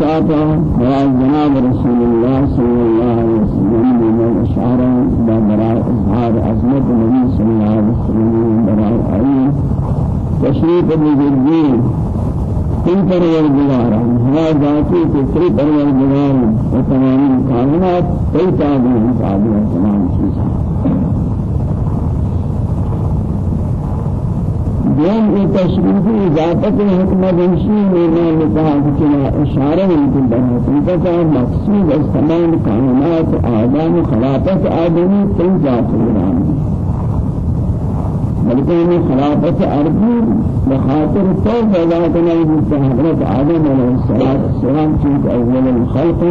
كاتا برای جناب رسول الله صلى الله عليه وسلم من الأشعار برای إظهار عظمت النبي صلى الله عليه وسلم برای آئی تشریف بزرگی کن پروردگار ہوا ذاتی فکری پروردگار و تمام کائنات کئی ہیں تابع تمام چیزیں دین کی تشریفی اضافت حکمت انشی میں نکاح کنا اشارہ ممکن بنا تنکتا مقصود از تمام کائنات آدم خلافت آدمی تن ذات ایران. بلکہ انہیں خلافت عربی بخاطر تو پیدا کرنا ہے حضرت آدم علیہ السلام چونکہ اول الخلق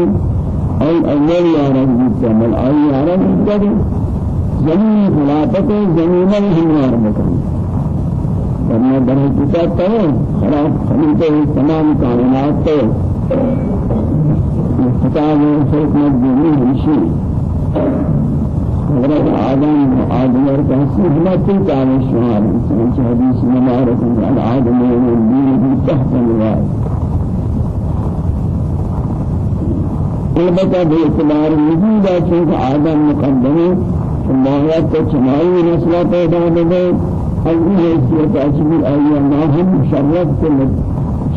اي اول يا رب جمال اي يا رب زمین خلافت زمین ہموار مکرم فرما در حقیقت تو خلاف خلیفہ تمام کائنات تو خطاب حکمت دینی ہمشی حضرت آدم آدم اور تحصیل ما تلك على الشهر سنة حديث مبارك على آدم والدين تحت الوعي البتہ بے اعتبار وجود ہے چونکہ آدم مقدمے اللہ کو چنائی نسلہ پیدا ہو گئے هذه حیثیت اجمی آئی اللہ ہم شرف کے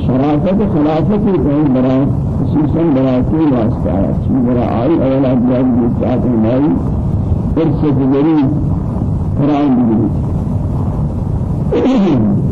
شرافت خلافت کے برا خصوصا برا کی واسطہ ہے چی برا آئی اولا بیاد بیتات ہماری ارس جگری قرآن بگری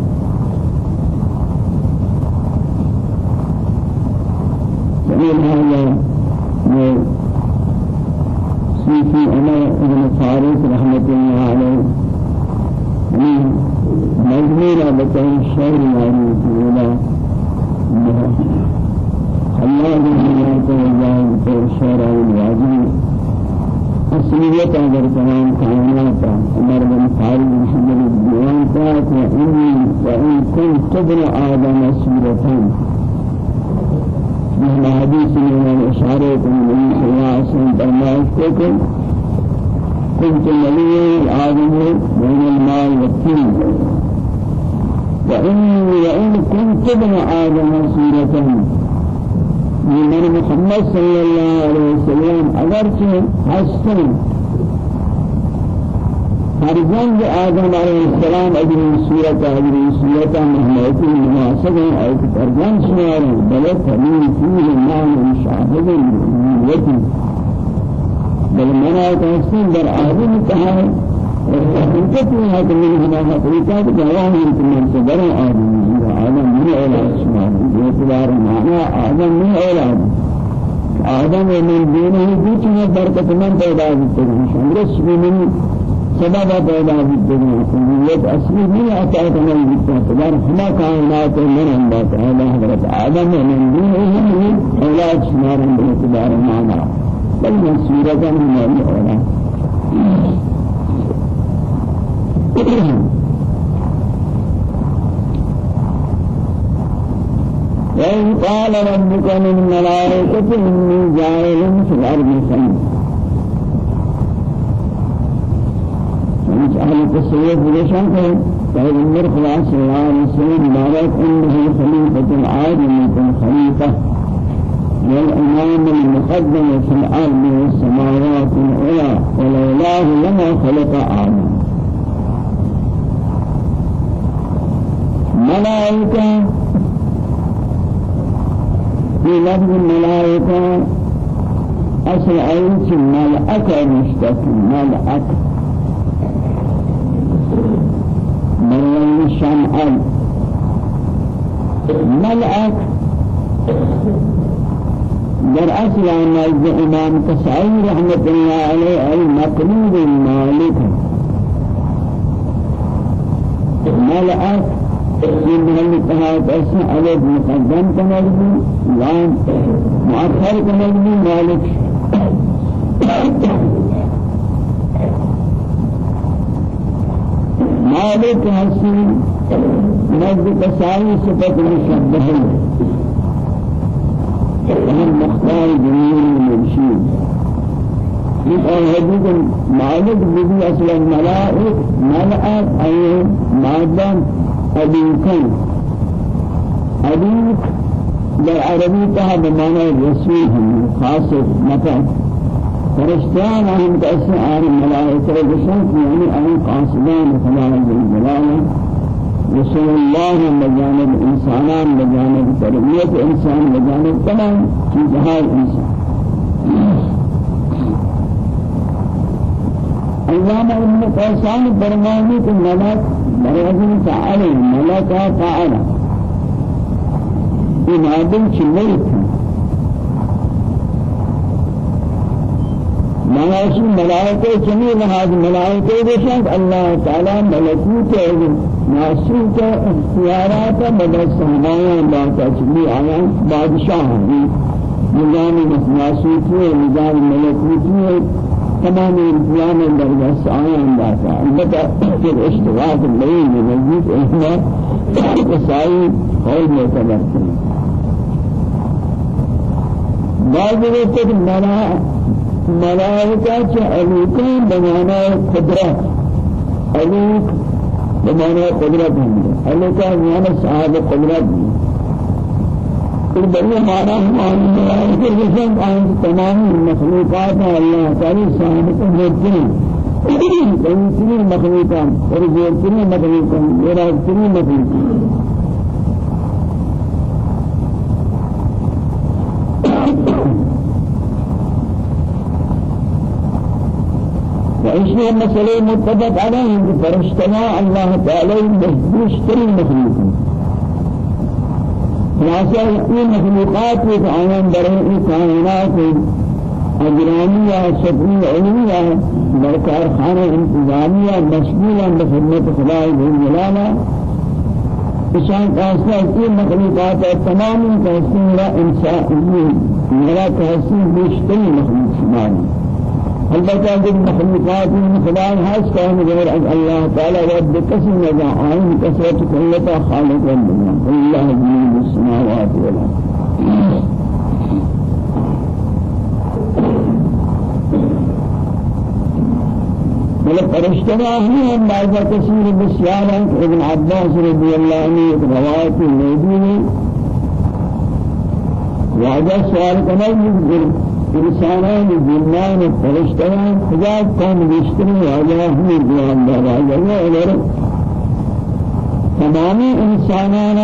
صلى الله عليه وسلم أگرچه حسن فرزند آدم عليه السلام أجري سورة أجري سورة محمد المناسبة أي فرزند شمار بل فمن فيه معنى شاهد من بل منا تحسين در آدم کہا ہے حقیقت میں ہے کہ من ہما حقیقت جواه من من صدر آدم آدم من أولاد شمار اعتبار معنى آدم من أولاد. آدم من دینه بیچ میں برکت من پیدا ہیں شمرس من سبب پیدا ہیں قوت اصلی نہیں آتا ہے کہ من اعتبار ہما کائنات من اللہ تعالی حضرت آدم من دینه أولاد شمار اعتبار معنى بل مسيرة من الأولى قال ربك للملائكة إني جاعل في الأرض خليفة. أهل التصوف بلشان فإن النور خلاص الله عليه وسلم بارك إنه خليفة العالم خليفة. والإمام المقدم في الأرض والسماوات العلى ولولاه لما خلق آدم. ملائكة في لفظ الملائكة أصل عيش ملأك مشتق ملأك من الشمع ملأك در أصل نزد إمام قصعی رحمت الله علیه المقلوب المالک ملأت في محل اتحاد اسم عليه مقدم كنجم لام مؤخر كنجم مالك مالك حسين نزد قصعي صفة مشبهة وهم مختار جميل المرشيد حديث مالك بدي أصل الملائك ملأت أي مادة أبيكا أبيك در عربی کہا بمعنی رسول ہم خاص نفع فرشتان هم کسی آن ملائکه بشن یعنی آن قاصدان خدا جل رسول الله بجانب إنسانان بجانب تربیت إنسان بجانب تمام چیزهای إنسان. علامہ ابن قیسان فرمانے کہ ملک برازن تعالی ملکا تعالی ان آدم چلیت مناشی ملائکہ چمی لحاظ ملائکہ بشک اللہ تعالی ملکوت ناسوت اختیارات بدل سمایا باتا آیا بادشاہ نظام ناسوتی نظام ملکوتی تمام الإسلام درجة سعي عندها البتة في الاشتراك الليل موجود إحنا وسعي قول معتبر بعض وقت ملا ملائكة ألوكين بمعنى قدرة ألوك بمعنى قدرة ألوكا بمعنى صاحب قدرة البرية معنى هم الملائكة الرسل عن تمام المخلوقات الله تعالى صاحب قدرتين تنسين المخلوقات ورجوتين المخلوقات ورازتين المخلوقات وإيش مسألة متفق عليه فرشتنا الله تعالى يشتري المخلوقات خلاصہ یہ مخلوقات کے عالم برے کائنات أجرامية شكري علمية بركار خانة انتظامية مشغولة بخدمة خدای جل جلاله إشان قاسنا كل مخلوقات تمام قاسنا إنسان میرا تحسین بیشتری مخلوق شماری البته جب مخلوقات من هست كان غير الله تعالى رب قسم نجا عين كثرة كلتا خالق الدنيا الله جميل السماوات والأرض. بل فرشتنا هي بعض كثير بسيارة ابن عباس رضي الله عنه رواية المدينة وعجز سؤال كمان انسانان جنان فرشتان خدا کون بیشتری آجا ہمیں جوان دار آجا اور تمامی انسانان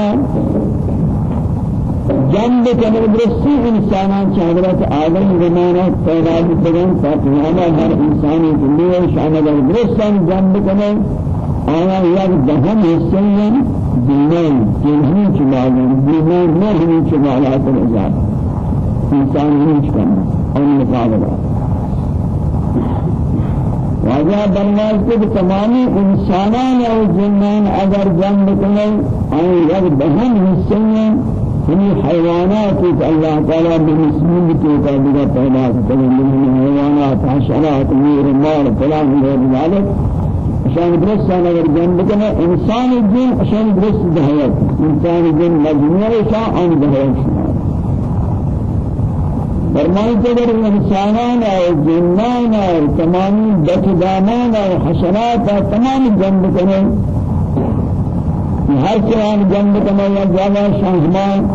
جنب کنه درستی انسانان حضرت آدم زمانہ پیدا کردن تا قیامت ہر انسانی دنیا شان در درستان جنب کنه آیا یک دهم حصے ہیں دینان جنہی چلاگن دینان نہ ہمیں چلالات الازاد انسان نہیں کرنا المقابلة واجہ برناز کے تمامی انسانان اور جنان اگر جنب کریں اور یک بہن حصے میں ہمیں حیوانات کہ اللہ تعالیٰ بمسلم کے قابلہ پیدا کریں من حیوانات حشرات میر مال فلان غیر ذلك عشان درستان اگر جنب کریں انسان جن عشان درست دہیت انسان جن مجموعہ شاہ آن دہیت فرمائے کہ اگر انسانان اور جنان اور تمام بچدامان اور حشرات اور تمام جنب کریں ہر چیز جنب کریں یا جاگا شاہمان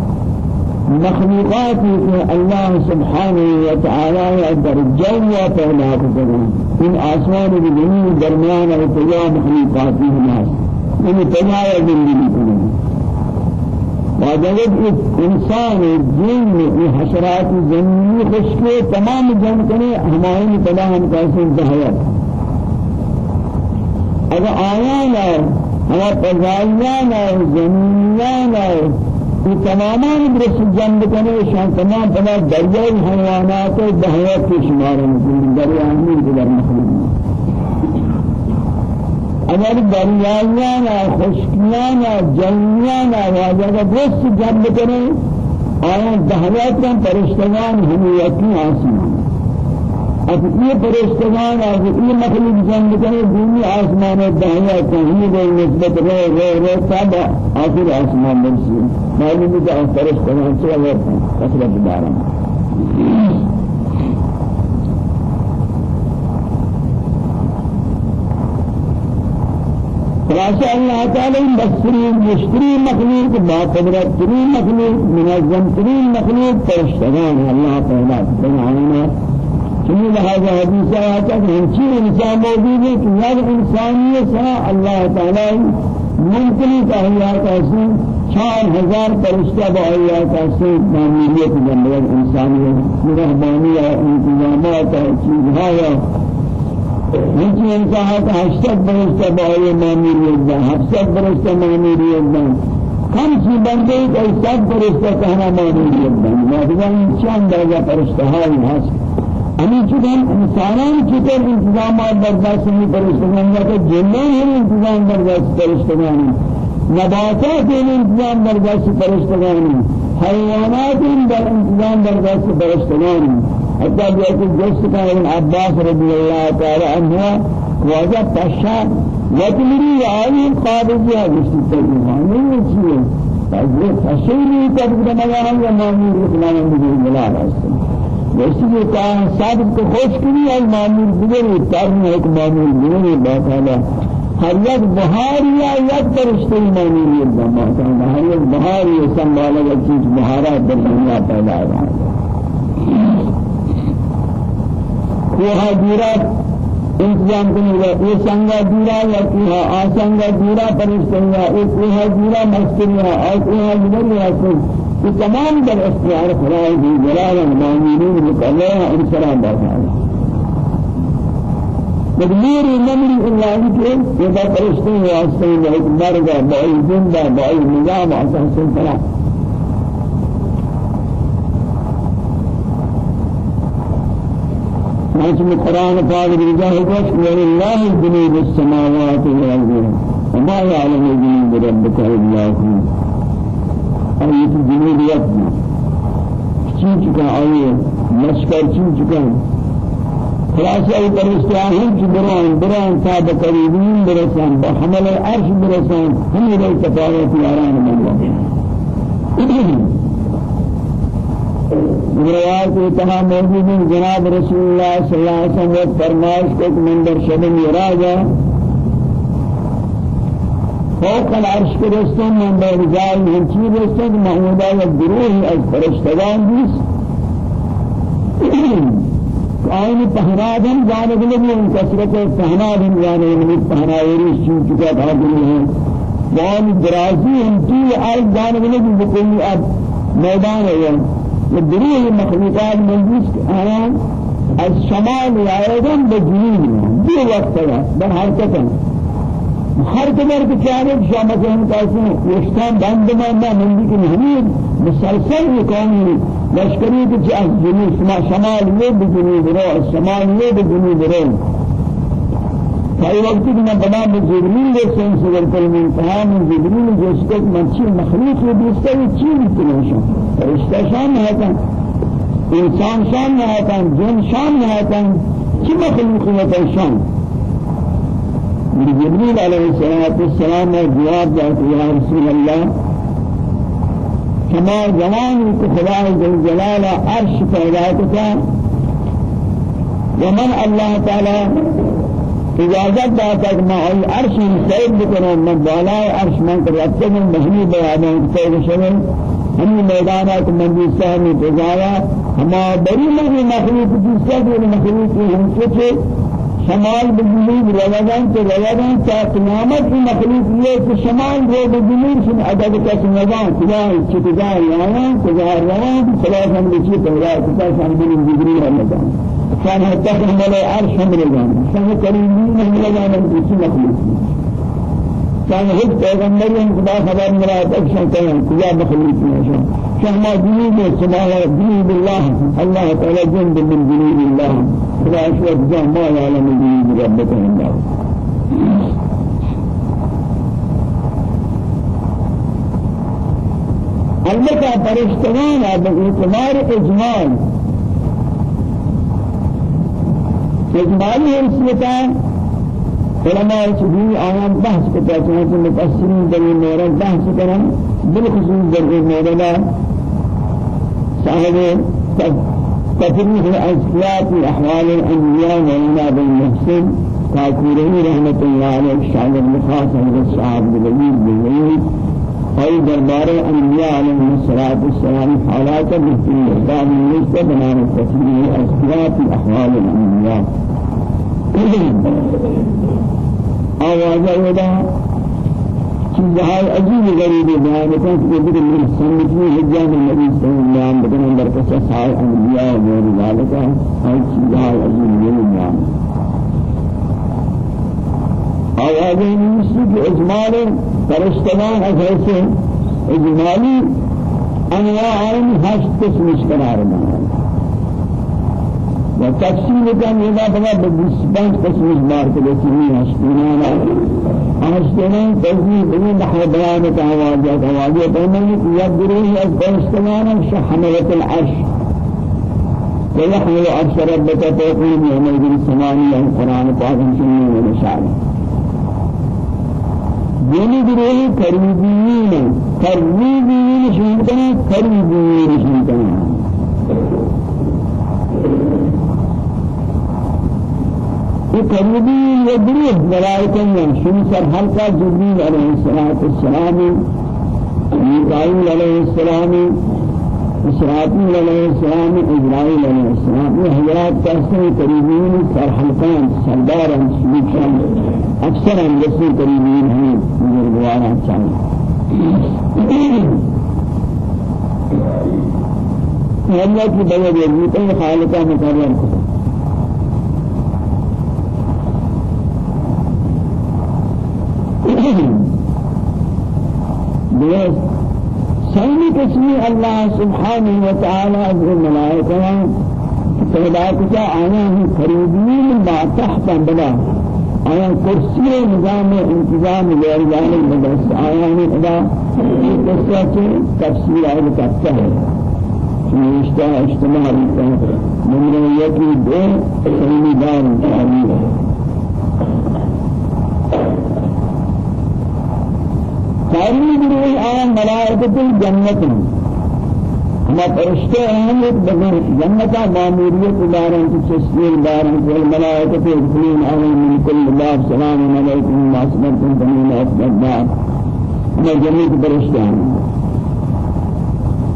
مخلوقات کہ اللہ سبحانہ وتعالی در جو پیدا کریں ان آسمان کی زمین درمیان اور تمام مخلوقات ہیں ان تمام زندگی کریں واجب انسان جن حشرات زمینی خشکے تمام جن کرے ہمارے پدا ہم کیسے ظاہر اگر آیان ہے ہمارا یہ تمامان درست جنب کرنے شان تمام پدا دریائی حیوانات دہیت کے ہیں دریا ہمیں در مخلوق اگر دریایان خشکیان جنیان واجہ دوست جنب کریں آیا دہلیت کا پرشتگان ہمیتی آسمان؟ اب یہ پرشتگان اب یہ مخلوق جنب کریں دینی آسمان دہلیت کا ہمی دے نسبت رو رو رو تب آخر آسمان برسی. معلوم ہے کہ پرشتگان سے اگر کثرت دارم خلاصة الله تعالى بسري مشتري مخلوق با قدرت تري مخلوق منظم تري مخلوق فرشتگان الله تعالى سبحانه چنین لہذا حدیث آتا کہ ہنچی إنسان موجود؟ ہے کہ یاد انسانیت سے اللہ تعالی ممکنی تحیات ایسی چار ہزار فرشتہ بآیات ایسی معمولیت جنبت انسانیت رحمانی انتظامات چیزها هنچی انسان ہشتت فرشتہ بآیات معمولیت دا ہفتت فرشتہ معمولیت دا کم سی بندے کہ سب فرشتہ کہنا معمولیت دا لیکن چند درجہ فرشتہ ہائی حسن ہمیں چکن انسانان چکر انتظامات برداشت نہیں پرشتگان یا کہ جنان ہم انتظام برداشت پرشتگان نباتات ہم انتظام برداشت پرشتگان حیوانات در انتظام برداشت پرشتگان حتى جاءت جس كان ابن عباس رضي الله تعالى عنه واجه پشا وتمري عالي قابض يا مستقيم نہیں ہے فضل فشيري تبقى مغانا يا مامور إخلانا بجي ملال أسلم ویسی یہ کہا صادق کو خوش کری ہے معمول دیگر تارن ایک معمول دیگر بات ہے ہر یک بہاری یا یک فرشتے معمول یہ بات ہے ہر یک بہاری سنبھالا گیا چیز بہارات در دنیا پیدا ہے کوہا دیرات انتظام کرنے گا یہ سنگا دیرا یا کوہا آسنگا دیرا فرشتے یا ایک کوہا دیرا مسکریہ اور کوہا دیگر یا کہ تمام در اختیار خدای بھی جلال المؤمنین مقررہ انسرا باتا تدمیر نمری اللہ کے یہ واسطے میں ایک مرگا بائی زندہ بائی نظام آسان سلطنہ۔ نجم القرآن قال برجاه قش ولله جنوب السماوات والأرض. وما يعلم جنوب ربك إلا هو آیت جنوبیت چی چکا آئیے لشکر چی چکا خلاصہ ای پرستہ ہم چی بران بران تا بقریبین برسان بحمل عرش برسان. ہمی رئی تفاوت یاران ملہ روایت اتہا موجود جناب رسول اللہ صلی اللہ علیہ وسلم فرمائش کو مندر شبن یراجا فوق العرش فرستن من برجال من چی فرستن محمودا و گروه از فرشتگان بیس آئین پہناد ہم جانب لگی ان کسرت پہناد ہم جانب لگی پہناوری چون چکا بھاگلی ہیں وان درازی ہم تی آئی جانب لگی بکلی اب میدان ہے۔ یہ گروه مخلوقات منجیس آیان از شمال آئیدن بجنوب. دو وقت حرکت ہے ہر قدر کے چارے شام سے ہم ہیں اسلام بند میں مندی کی نہیں مسلسل یہ قوم لشکری کے جاس جنوب شمال یہ بجنوب رو شمال یہ بجنوب رو فأي وقت من بنا من جبريل لسان كل انتهاء من جبريل جسد من شيء مخلوق يبيستوي شيء يتنشون فرشتة شان هذا إنسان شان هذا جن شان هذا كم مخلوق يتنشون جبريل عليه الصلاة والسلام جواب جاءت يا رسول الله كما زمان خدا جل جلاله عرش پیدا کتا ومن الله تعالى اجازت داتا کہ میں عرش سید بکنم من بالا عرش من کرتے ہیں مہنی بیانوں کے شامل ہم میدانات من بھی سہمی تجایا ہما بری میں مخلوق جس سے مخلوق ہم سے شمال بجنوب روادان تو روادان تا قیامت کی مخلوق یہ کہ شمال رو بجنوب سے عدد کا نظام خدا چتجا روان خدا روان ثلاث ہم لچی پیدا کتا شامل جبريل رمضان كان يتخذ ملأ عرش هم رجال كان كريمين هم رجال من كل مخلوق كان هيك پیغمبر خدا خبر مراد اکشن کہیں خدا مخلوق نہیں شما جنوب السماء جنوب الله. الله تعالى جنب من جنوب الله. فلا أشوف جاه ما يعلم جنوب ربك الله. البته فرشتگان به اعتبار إجمال. اجمالی حیثیتان علماء چیزی آیان بحث کرتا چنانچہ مفسرین در این مورد بحث کرن بالخصوص در این مورد صاحب تفريغ أسلاك أحوال الأنبياء وإنا بالمحسن كاكوري رحمة الله عليه شاعر الخاص حضرت صاحب الوليد بالوليد أي دربار أنبياء عليهم الصلاة والسلام حالات مثل إحداد النسبة بنام التسليم أسفلات أحوال الأنبياء آواز أيضا چیزهای عجیب غریب بیان که بدون من سنتی حجام النبی صلی اللہ علیہ وسلم در قصص انبیاء و غیر ذالک های چیزهای عجیب غریب بیان آواز نیستی که اجمال فرشتگان از ایسے اجمالی انواع هشت قسمش قرار دارند و تفصیل کن اینا بنا بسپنج قسمش بار که بسیمی هشتینان هشتینان تفصیل بنی نحو بیان کا آوازات آوازات ایمانی که یک گروه از فرشتگان شحملت العرش. ويحمل عرش ربك فوقهم يومئذ ثمانية القرآن پاک سنة ونشاره دینی گروه قریبیین قریبیین شیطان قریبیین شیطان یہ قریبیین یہ گروه ملائکہ ہیں شمی سر حلقہ جبریل علیہ السلام میکائیل علیہ السلام إسرائيل عليه السلام إسرائيل عليه السلام وحيات تحسن قريبين سر حلقان سردارا سلوكان أكثر من رسول قريبين من الغوارات شامل الله کی بلد یزیت خالقہ مقرر کو Yes. ثاني قسمي الله سبحانه وتعالى الملائكة پیدا کتا آیا ہی قریبین ما تحت بلا۔ آیا کرسی نظام انتظام غیر جانب مدرس آیا ہی خدا قصہ کے تفسیر آئے کرتا ہے۔ نوشتہ اجتماع من یکی دو سیمی دار تعبیر ہے۔ ساری گروہ آن ملائکت الجنت ہم فرشتے ہیں بغیر جنت ماموریت دارن کی تسلیم دارن کی الملائکت يدخلون عليهم من كل باب سلام صبرتم فمن أفضل باب ہم جنت فرشتے ہیں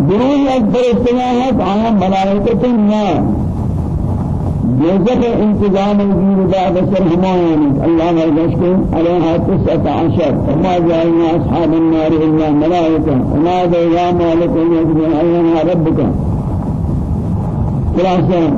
گروہ از فرشتے ہیں آن ملائکت النار جزء انتظام الدين بعد سرهمان الله يجزاك عليها تسعة عشر. وما جعلنا أصحاب النار إلا ملائكة وما يا مالك يجري أيها ربك خلاصة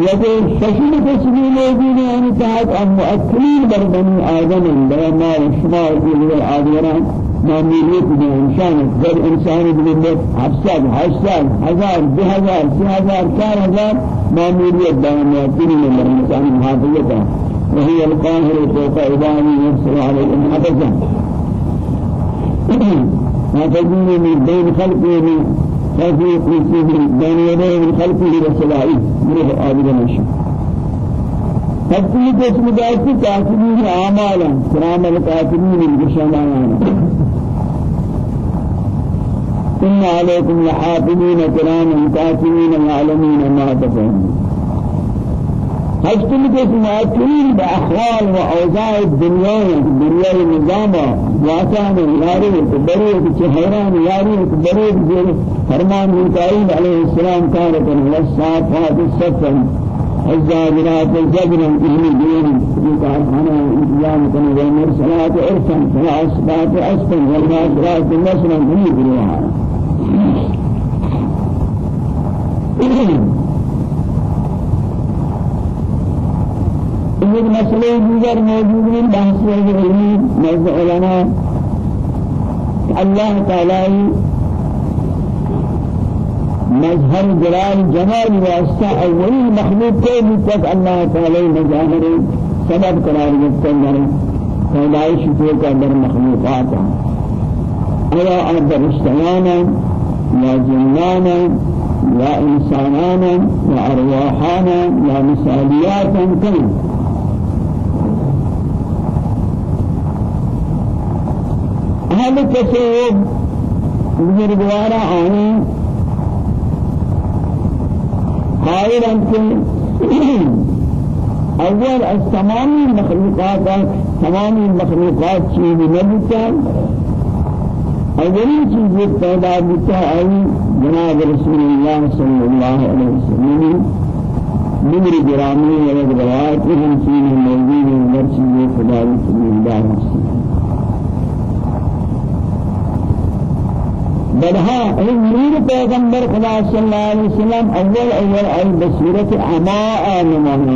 يقول ششم تسمي موجود يعني تحت أم مؤكلين بر آدم بما وشما إلى العادران معمولیت به انسان در إنسان بلند هفتصد هشتصد هزار دو هزار سی هزار چار هزار معمولیت دائما تینی نمبر انسان محافظت وهي القاهر فوق عبادي يرسل عليهم حفظا حفظين من بين خلقه من خلقه من بين يديه من خلقه رسلائي من عابد الشيء تفصيل اسم ذاتي كاتبين أعمالا. كرام الكاتبين الجشمانا إن عليكم لحافظين كراما كاتبين يعلمون ما تفعلون هشتم کے سماعتين بأحوال وأوضاع الدنيا الدنيا النظام واسان ياري تبري تشهران ياري تبري تجير فرمان ميكائيل عليه السلام كانت والصافات الصفا الزاجرات الزجرا إهل دين يقال أنا إنتظام كان والمرسلات عرفا فالأصبات أسفا والناصرات نصرا هي بروحها ایک مسئلے دیگر موجود ہیں بحث علمی نزد علماء اللہ تعالی مظهر جلال جمال واسطہ اولی مخلوق کو بھی تک اللہ تعالی مظاہر سبب قرار دیتا ہے۔ پیدائش تو کا در مخلوقات ہے یا اندر اشتیانا یا جنانا یا انسانانا یا ارواحانا یا مثالیاتا کن أهل التصوف بزرگوارا آنی قائل انت أول از تمام مخلوقات تمام مخلوقات چیز نبوتا اولین چیز پیدا بوتا ای جناب رسول الله صلی اللہ علیہ وسلم نمر گرامی و روایت ہم چیز موجود ہیں ہر چیز خدا کی اللہ بلها نور پیغمبر خدا صلی اللہ علیہ وسلم اول اول ای بصیرت عماء نمان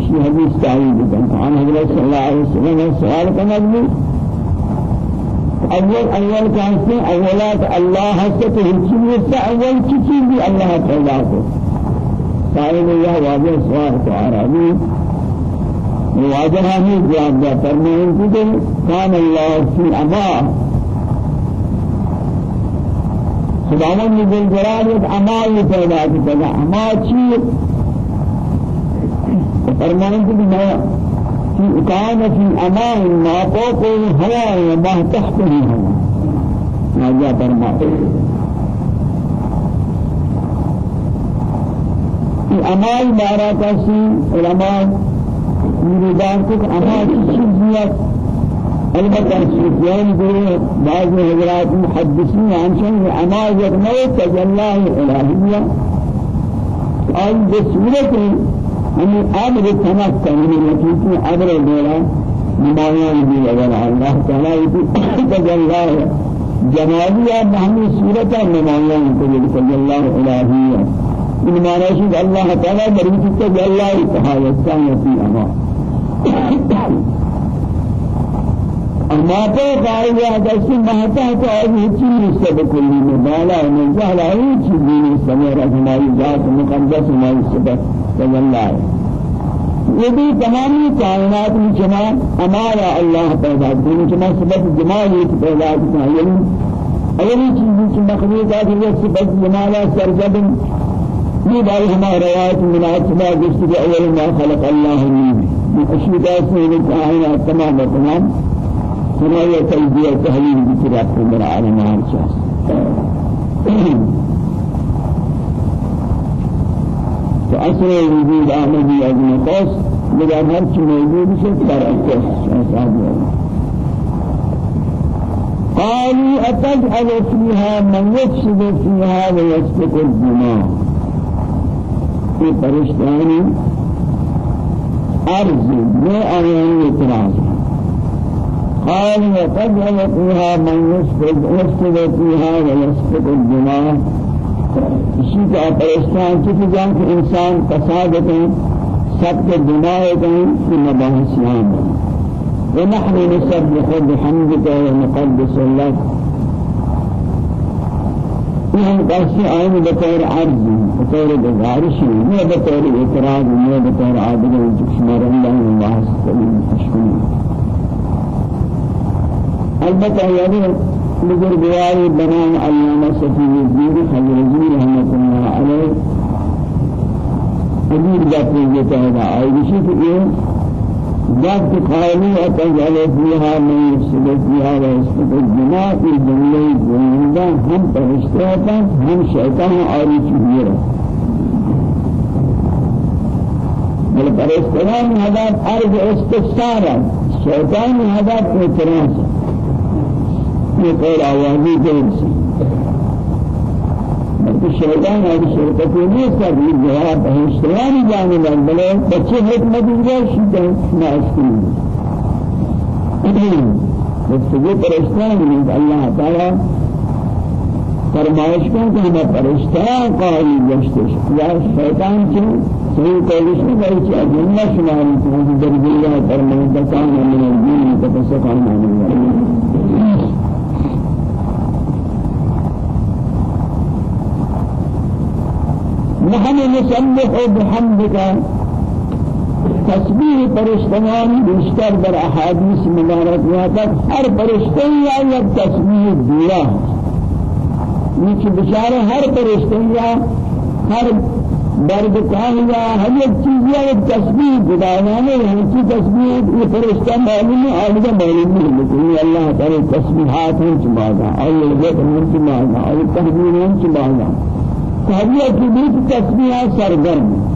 شی حدیث تعیید کن عن حضرت صلی اللہ علیہ وسلم سوال کرنا أول أول اللہ سے تو چیز سے أول چیز بھی اللہ پیدا کو سائل یہ واضح تو عربی واجہ ہمیں جواب دیا فرمائیں کہ کان اللہ فی عماء خداوند نے دل جلال ایک امال پیدا کیا أما چی فرمائیں کہ میں في كان في أمان ما فوق الهواء وما تحته الهواء ما جاء فرمائے في أمان بارا كسي علماء يريدان كك أمان چیزیت البته سفيان بن بعض حضرات محدثين عن شيء عماز نو تجلاه الالهيه أي بسورة ہمیں أمر تمکن من نتیجہ أمر دیرا نمایاں بھی اگر اللہ تعالی کی تجلاه جمالية محمد سورة نمایاں تجلاه الالهيه من معنى شيء الله تعالى بريد تجلاه تحايا في أمان اما تو قائل ہے مہتا تو آج چیز سے بکلی میں بالا میں جہلا ہی چیز نہیں سمجھ ہماری ذات مقدس ہماری صلی اللہ ہے یہ بھی تمامی کائنات میں جمع ہمارا اللہ پیدا کرنے جمع صفت جمالی پیدا کرنا یعنی اولی چیز کی مخلوقات یہ صفت جمالا سرجد یہ بارے ہمارا روایت مناسبہ جس کے اول ما خلق اللہ من اشیاء سے کائنات تمام تمام هي تلبية تهليل بكرات من العالم عرشاس فأصل الوجود أحمدي أجل قوس لذا هر شيء موجود شيء ترى قالوا أتجعل فيها من يفسد فيها ويسفك الدماء في فرشتاني أرض ما أيان اعتراض. قال وتجعل فيها من يسجد يسجد فيها ويسجد الدماء اسی کا پرستان کی جان کہ انسان فساد کریں سب کے دماغ کریں کہ ونحن نسبح بحمدك ونقدس لك یہ قصے آئیں بطور عرض بطور گزارش نہیں بطور اعتراض نہیں بطور عادل جسمار اللہ اللہ سبحانہ البته يعني بزرگواری بنان علامہ صفی الدین خلیزی رحمۃ اللہ علیہ. امیر جاتے یہ کہنا آئی اسی کہ یہ ذات قائلی اتجعل فيها من يفسد فيها ويسقط الدماء في گویندا ہم فرشتے ہیں ہم شیطان اور چیزیں بل فرشتان هدف عرض استفسار شیطان هدف اعتراض یہ قول آوازی بلکہ شیطان اور شرکتی نہیں سب یہ جواب ہمشترانی جانے لگ بلے بچے حکمت انجا شیطان ناشکری گفتگو پرشتان نہیں اللہ تعالی فرمائش کن کہ ہمیں پرشتان قائل گشتش یا شیطان کی صحیح قولش میں بھائی چاہے جنہ شماری کی در دنیا فرمائش. دکان من الدین تفسق عن معنی نحن نسبح بحمدك. تسبیح پرشتگان بیشتر در احادیث مبارک یادت هر پرشتے یا یک تسبیح دیا نیچ بشارہ ہر پرشتے یا ہر درد کان یا ہر ایک چیز یا ایک تسبیح بداوانے ہم کی تسبیح؟ یہ فرشتہ معلوم ہے آدھا معلوم ہے لیکن اللہ تعالی تسبیحات ہیں چمانا اور یہ جب ہم چمانا اور تحبیر تحبیر کی بھی تسبیح سرگرم.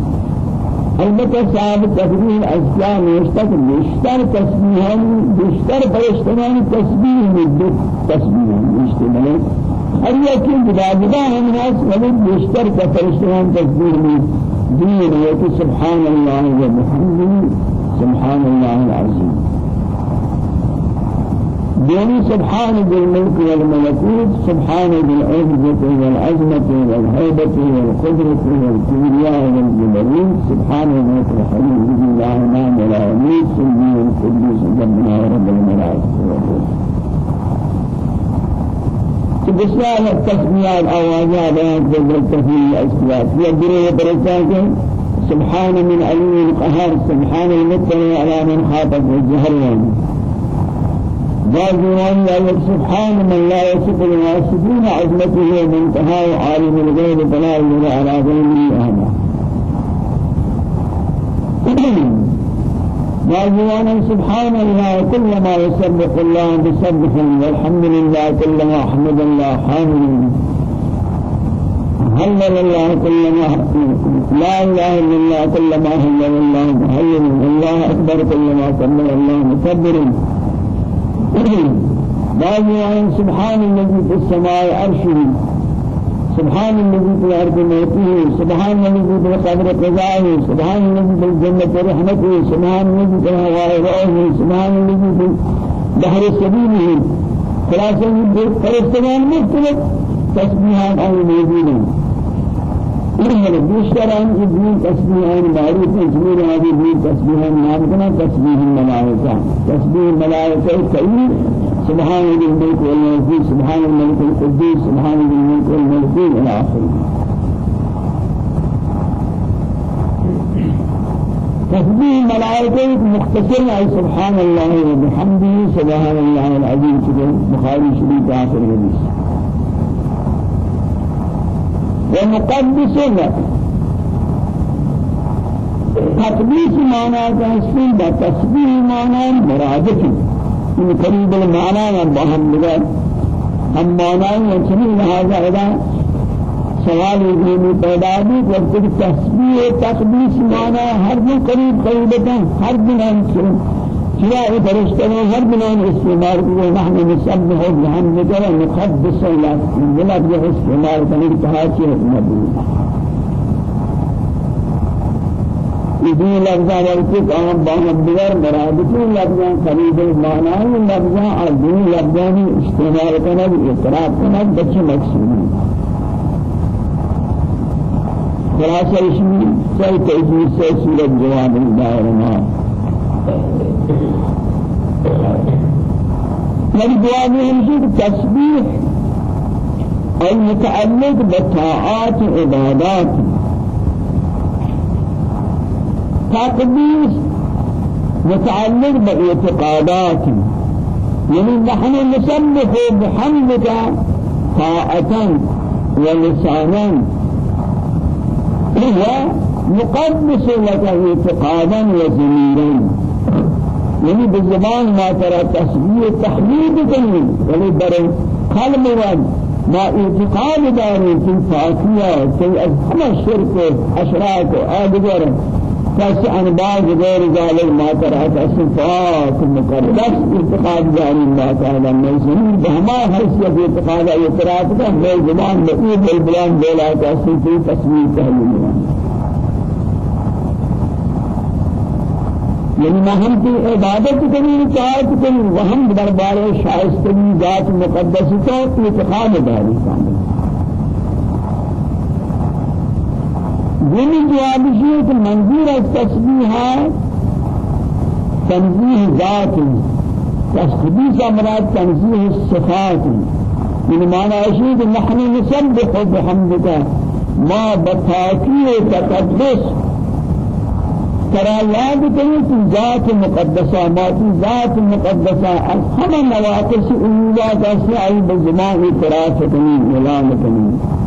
البته صاحب الاشیاء نوشته که بیشتر تسبیحان بیشتر فرشتگان تسبیح میدید تسبیح بله هر یکی جدا جدا هم هست ولی بیشتر فرشتگان تسبیح میدید ہے سبحان الله وبحمده سبحان الله العظيم دوني سبحان ذي الملك والملكوت سبحان ذي العزة والعزمة والهيبة والقدرة والكبرياء والجبروت سبحان الملك الحليم بسم الله نام ولا يميت سيدي القدوس ربنا ورب الملائكة تسمیات آوازات بیان کرده تفیل اسلات یا گروه برسان سبحان من علي القهار سبحان المطلع على من خاطب الجهر يعني بعضهم لا سبحان من لا يصف الواصفين عظمته ومنتهى عالم الغيب فلا يرى على غيره أحدا. بعضهم سبحان الله كلما يسبح الله بسبح والحمد لله كلما حمد الله حامد هل الله كلما لا إله إلا الله كلما هل الله هل الله أكبر كلما كبر الله مكبر. بعض سبحان الذي في السماء عرشه سبحان الذي في الأرض موته سبحان الذي في القبر قضائه سبحان الذي في الجنة رحمته سبحان الذي في الهواء رأيه سبحان الذي في بحر سبيله خلاصة فرستان مختلف تسبيحان أو موجودين إنه بيشتران إبنين تسبيحان معروف إجميل هذه إبنين تسبيحان نامكنا تسبيح الملائكة تسبيح الملائكة كأي سبحان الملك والملك سبحان الملك القدوس سبحان الملك والملك إلى آخره. تسبيح ملائكة مختصر أي سبحان الله وبحمده سبحان الله العظيم كده بخاري شريف آخر الحديث ومقدس لك تقديس معنى تسبيح بتسبيح معنى مرادف. من قريب المعنى بهم لغا هم معنى يسمي هذا إذا سوال يجيني پیدا بھی جب تک تسبیح تقدیس معنی ہر دن قریب قریبتا ہر دن ہم كلا فرشتنا هر بنان استعمال کو نحن نسبح بحمدك ونقدس لك بلا بلا استعمال كنك تهاتي نبي إذن لفظا ورقك آم باهم بغير مرادتي لفظا قريب المعنى لفظا عظيم لفظا استعمال كنك إقرار كنك بچه مقصود خلاصة اسمي سي تأجيز سي سورة جواب والجواب يمشي التسبيح المتعلق بالطاعات عبادات. تقديس متعلق باعتقادات. يعني نحن نسبح بحمدك طاعة ولسانا. هو مقدس لك اعتقادا وزميرا يعني بالزبان ما ترى تسبيح تحميد كني ولي بر قلب وان ما اعتقاد داري في فاكية في أهم الشرك أشراك آدگر فس عن بعض غير ذلك ما ترى تصفات مقدس اعتقاد داري الله تعالى ما يسمي بهما حيثية اعتقاد اعتراف کا میں زبان میں بالبلان بولا تصفيح تسبيح تحميد یعنی ہم کی عبادت کریں اطاعت کریں وہم دربار شائستگی ذات مقدس کو اعتقاد داری شامل یہ جواب یہ کہ منظور التسبیح ہے تنزیہ ذات تسبیح مراد تنزیہ الصفات من معنى شيء نحن نسبح بحمدك ما بتاكي تقدس ترى تو ذات مقدسہ ما ذات مقدسہ از ہم نواقص کسی آئی بزمان اعتراف کنی اعلان کنی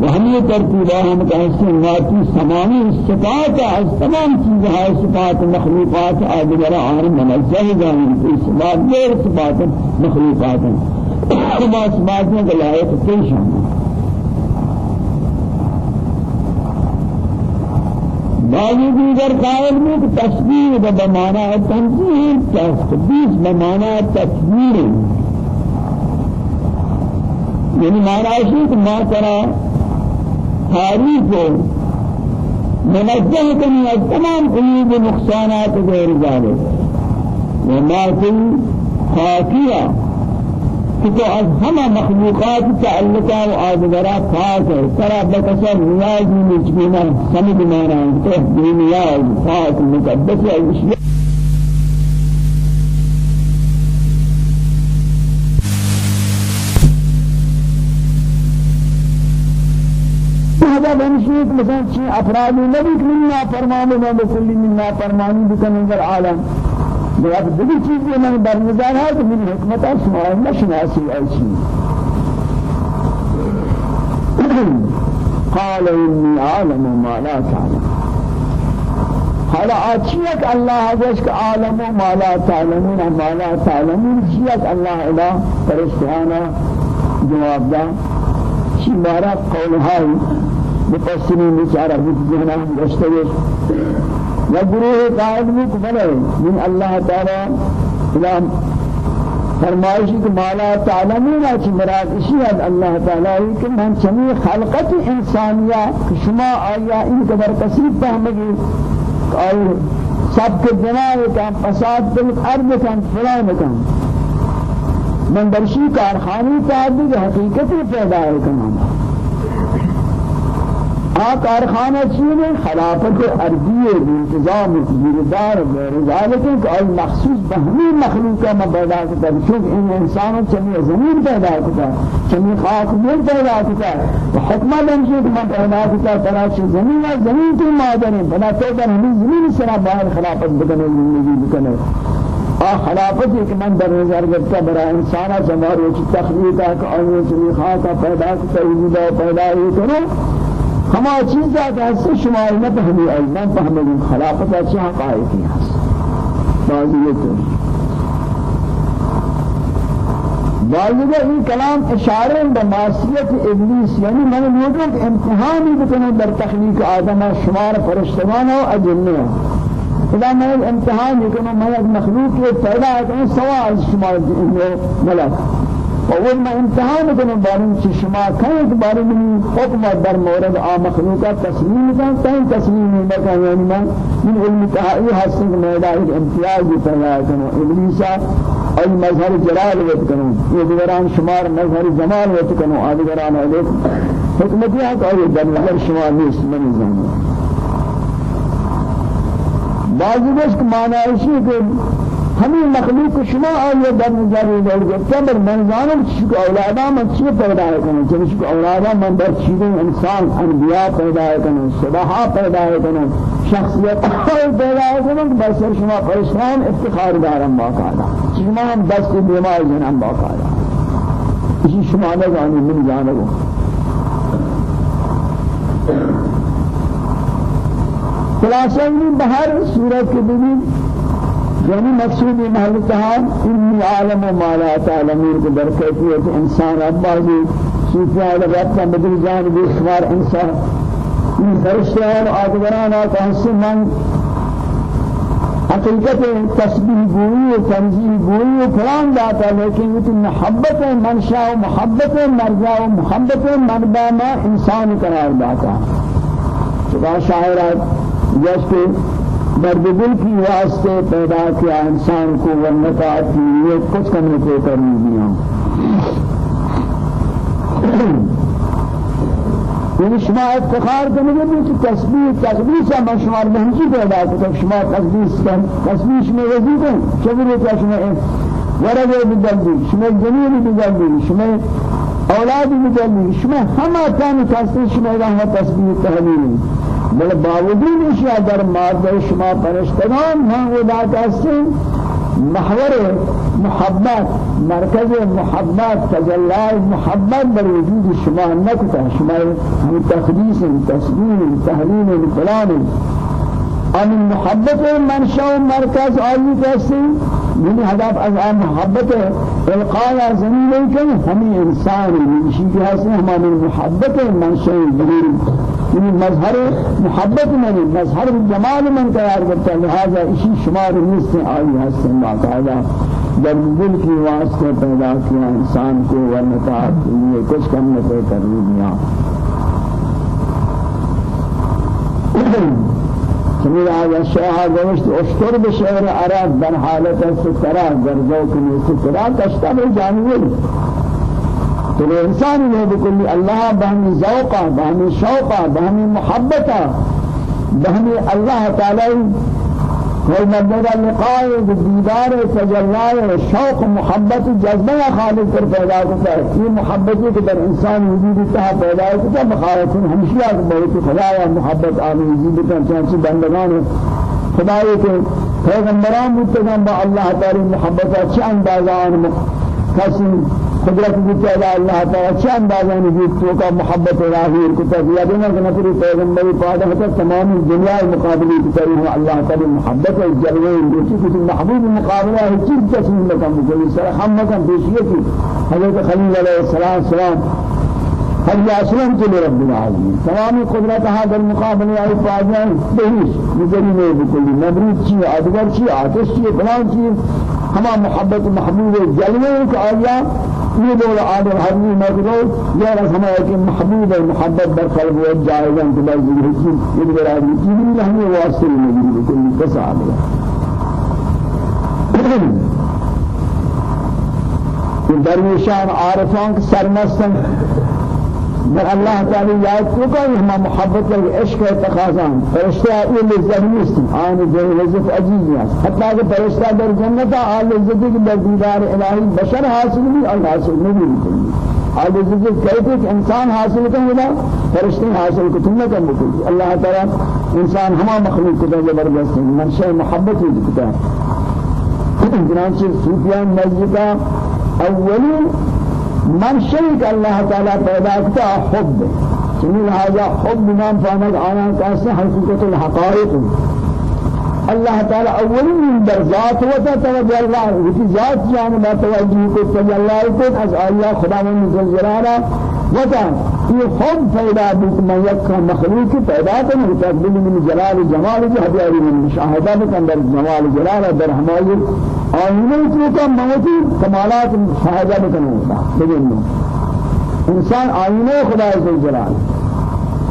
وهمي ترتيبا هم كهسن ناتي سماني الصفات از تمام چیز ہے صفات مخلوقات آدگر عالم منزه جانب صفات غير صفات مخلوقات صفات میں لائق پیش بعضی دیگر قائل میں کہ تشبیہ بمعنى تنزیل تشبیہ بمعنى تکبیر یعنی معنی ہے کہ ما ترى تعریف منزه کنی از تمام عیوب نقصانات غیر ذلك وما في خاکیہ تو از ہمہ مخلوقات تعلقہ و آدگرہ پاک ہے ترى بکسر نیازی مجبینا سمجھ مانا ہے کہ نیاز پاک مقدس ہے هذا بنشيك مثلا شيء أفراد نبيك منا فرمان ما بكل منا فرماني بك نظر عالم بغض دلی چیزی من برنظر ہے تو من حکمت شما نشناسی ایسی قال إني عالم ما لا تعلم. حالا آچیت اللہ حضرت کہ عالم ما لا تعلمون ما لا تعلمون؟ چیت اللہ الہ فرشتانا جواب دا چی مارا قولهای مفسرین بیچارہ بھی جہنا گشتے یا گروہ قائد بھی کفر من اللہ تعالی الام فرمائشی کہ مالا تعلمون اچھی مراد اسی ہے اللہ تعالی کہ من چمی خلقت انسانیہ شما آیا ان قدر کثیر فهمگی اور سب کے جنائے کام فساد بالارض کام فلان کام من درشی کارخانی تعدد حقیقت پیدا ہے کمانا آ کارخانہ چیز خلافت ارضی انتظام غیر ذالک کہ ای مخصوص بہمی مخلوق ما پیدا کرتا چون ان انسانوں چمی زمین پیدا کرتا چمی خاک مل پیدا کرتا حکمہ بنشی کہ من پیدا کرتا تراش زمین زمین کی مادر بنا تو در ہمیں زمین سرا باہر خلافت بکنے زندگی بکنے۔ آ خلافت ایک من در نظر گرتا برا انسانا جمار وچی تخلیقہ کہ آئیے چمی خاکہ پیدا کرتا وجودہ پیدا ہی کرو۔ ہما چیزا کہ شما نہ فهمی ای من فهمیم خلافت اچھا حقائقی ہے بعضی یہ تو بعضی این کلام اشاره به معصیت ابلیس یعنی من میگم که امتحانی بکنه در تخلیق آدم شمار فرشتگان و اجنه اذا من امتحان میکنم من مخلوق پیدا کنم سوا از شما ملک. اول ما امتحان کنم بارم چی شما کہیں کہ بارے من حکم در مورد آ مخلوقات تسلیم کن کہیں تسلیم نہ یعنی من من علم تحقیق حسن کہ میرا ایک امتیاز پیدا کروں ابلیسا آی مظهر جلال وقت کنوں یہ دیگران شمار مظهر جمال وقت کنوں آدگران علیک حکمتی کہ یہ در نظر شما نیست؟ من زانوں بعضی بس معنی ہے کہ همین مخلوق شما آیا در نظری دار گفتن بر من زانم چی که اولادا من چی پیدا کنم؟ چی که اولادا من در چیزی انسان انبیاء پیدا کنم صداها پیدا کنم شخصیت های پیدا کنم که بسر شما پرشان افتخار دارم با کارا شما هم دست بیمار جنم با کارا اسی شما نزانی من زانم خلاصه این به هر صورت که ببینید یعنی مقصود محل تهام انی عالم و ما لا تعلمون کو در کیفیت انسان ابازی صوفیان رب کا بدل جان بھی شمار انسان. این فرشتیان آدگران آتا حسی من حقیقت تسبیح گوئی و تنزیح گوئی و فلان داتا لیکن یہ محبت منشأ و محبت مرجع و محبت مربع ما انسان قرار داتا. چکا شاعرات جیسے درد دل کی واسطے پیدا کیا انسان کو ورنتا کی یہ کچھ کرنے کو کرنے دیا یعنی شما افتخار کے کہ تسبیح تسبیح سے مشمار بہنچی پیدا کرتا شما تسبیح تسبیح شما وزید ہے۔ چبر ہے؟ شما ورد بدل شما جنین بدل شما أولاد بدل شما ہمہ تانی تسبیح شما رحمت تسبیح تحلیل۔ بل باوجود اشیاء در ماده شما پرشتگان هم ودا کسی محور محبت مرکز محبت تجلای محبت بر وجود شما نکتا شما تخلیص تسلیم تحلیل فلان آن محبت منشأ و مرکز آئی کسی من هدف از محبت القاء زمین لیکن ہمیں انسان نشی کی حسن ہماری محبت منشأ ضرور یہ مظہر محبت من مظہر جمال من کرتا ہے۔ لہذا اسی شمار نیست آئی ہستن باقاعدہ جب دل کی واسطے پیدا کیا انسان کو کے لیے کچھ کم نہ کر دیا سمیر آجا شاہ گوشت اشتر بشعر عرب در حالت سترہ گرزو کنی سترہ تشتب جانوی۔ تو الانسان یہ بکلی اللہ بہمی ذوقا بہمی شوقا بہمی محبتا بہمی اللہ تعالی والمدد اللقاء بالديدار تجلى شوق محبت جذبہ خالق پر پیدا ہوتا ہے۔ یہ محبت کے در انسان وجود تھا پیدا ہوتا ہے۔ مخالف ہمیشہ بہت خدا یا محبت آمین وجود کا چانسی بندگان خدای کے پیغمبران متقن اللہ تعالی محبت اچھا اندازان کسی قدرت کی تعالی اللہ تعالی چه اندازہ نہیں تو کا محبت الہی کو تزیاد نہ کہ نبی پیغمبر پاک ہے تمام دنیا مقابلے کی طرح اللہ تعالی محبت جلوے دوسری کسی محبوب مقابلہ ہے چیز تسلیم لكم کوئی سر ہم مکان پیشیے کی حضرت خلیل علیہ السلام سلام. هل أسلمت لرب العالمين تمام قدرت هذا المقابلة أي فاجان بهيش مجرمه بكل مبروك شيء أدبر شيء عاطش شيء فلان شيء هما محبت محبوب جلوه كآيات یہ دور آدم حرمی مغرور یا رسمہ کہ محبوب محبت در قلب و جائزاں کے بعد یہ چیز یہ آدم کی بھی ہمیں واسطے نہیں بالکل بس آ گیا درویشان عارفان سرمستن. در اللہ تعالی یاد کو کہ ہم محبت کے عشق تقاضا. فرشتہ یہ لذت نہیں آن جو لذت عجیب ہے حتی کہ فرشتہ در جنت آل لذت کی در الہی بشر حاصل بھی اور حاصل نہیں ہوتی آل لذت کہتے کہ انسان حاصل کرنے والا فرشتے حاصل کو تم نہ کر مکلی اللہ تعالی انسان ہما مخلوق کو زبردست ہے منشأ محبت ہی دکھتا ہے چنانچہ صوفیان مسجدہ اولی من شرك الله تعالى پیدا حب چنین هذا حب نام فاند آنا کاسے حقیقت الحقائق الله تعالى أول من در ذات وتتوجه الله وفي ذات جانب توجه کو تجلى کو از الله خدا من جلاله وتا یہ حب پیدا بیت من یک مخلوق پیدا کرنے تقبل من جلال جمال ہدیاری من مشاہدہ بکن در جمال جلال در ہمائی آئینے تو کا موتی کمالات مشاہدہ بکن ہوتا بگن انسان آئینے خدا عز جلال۔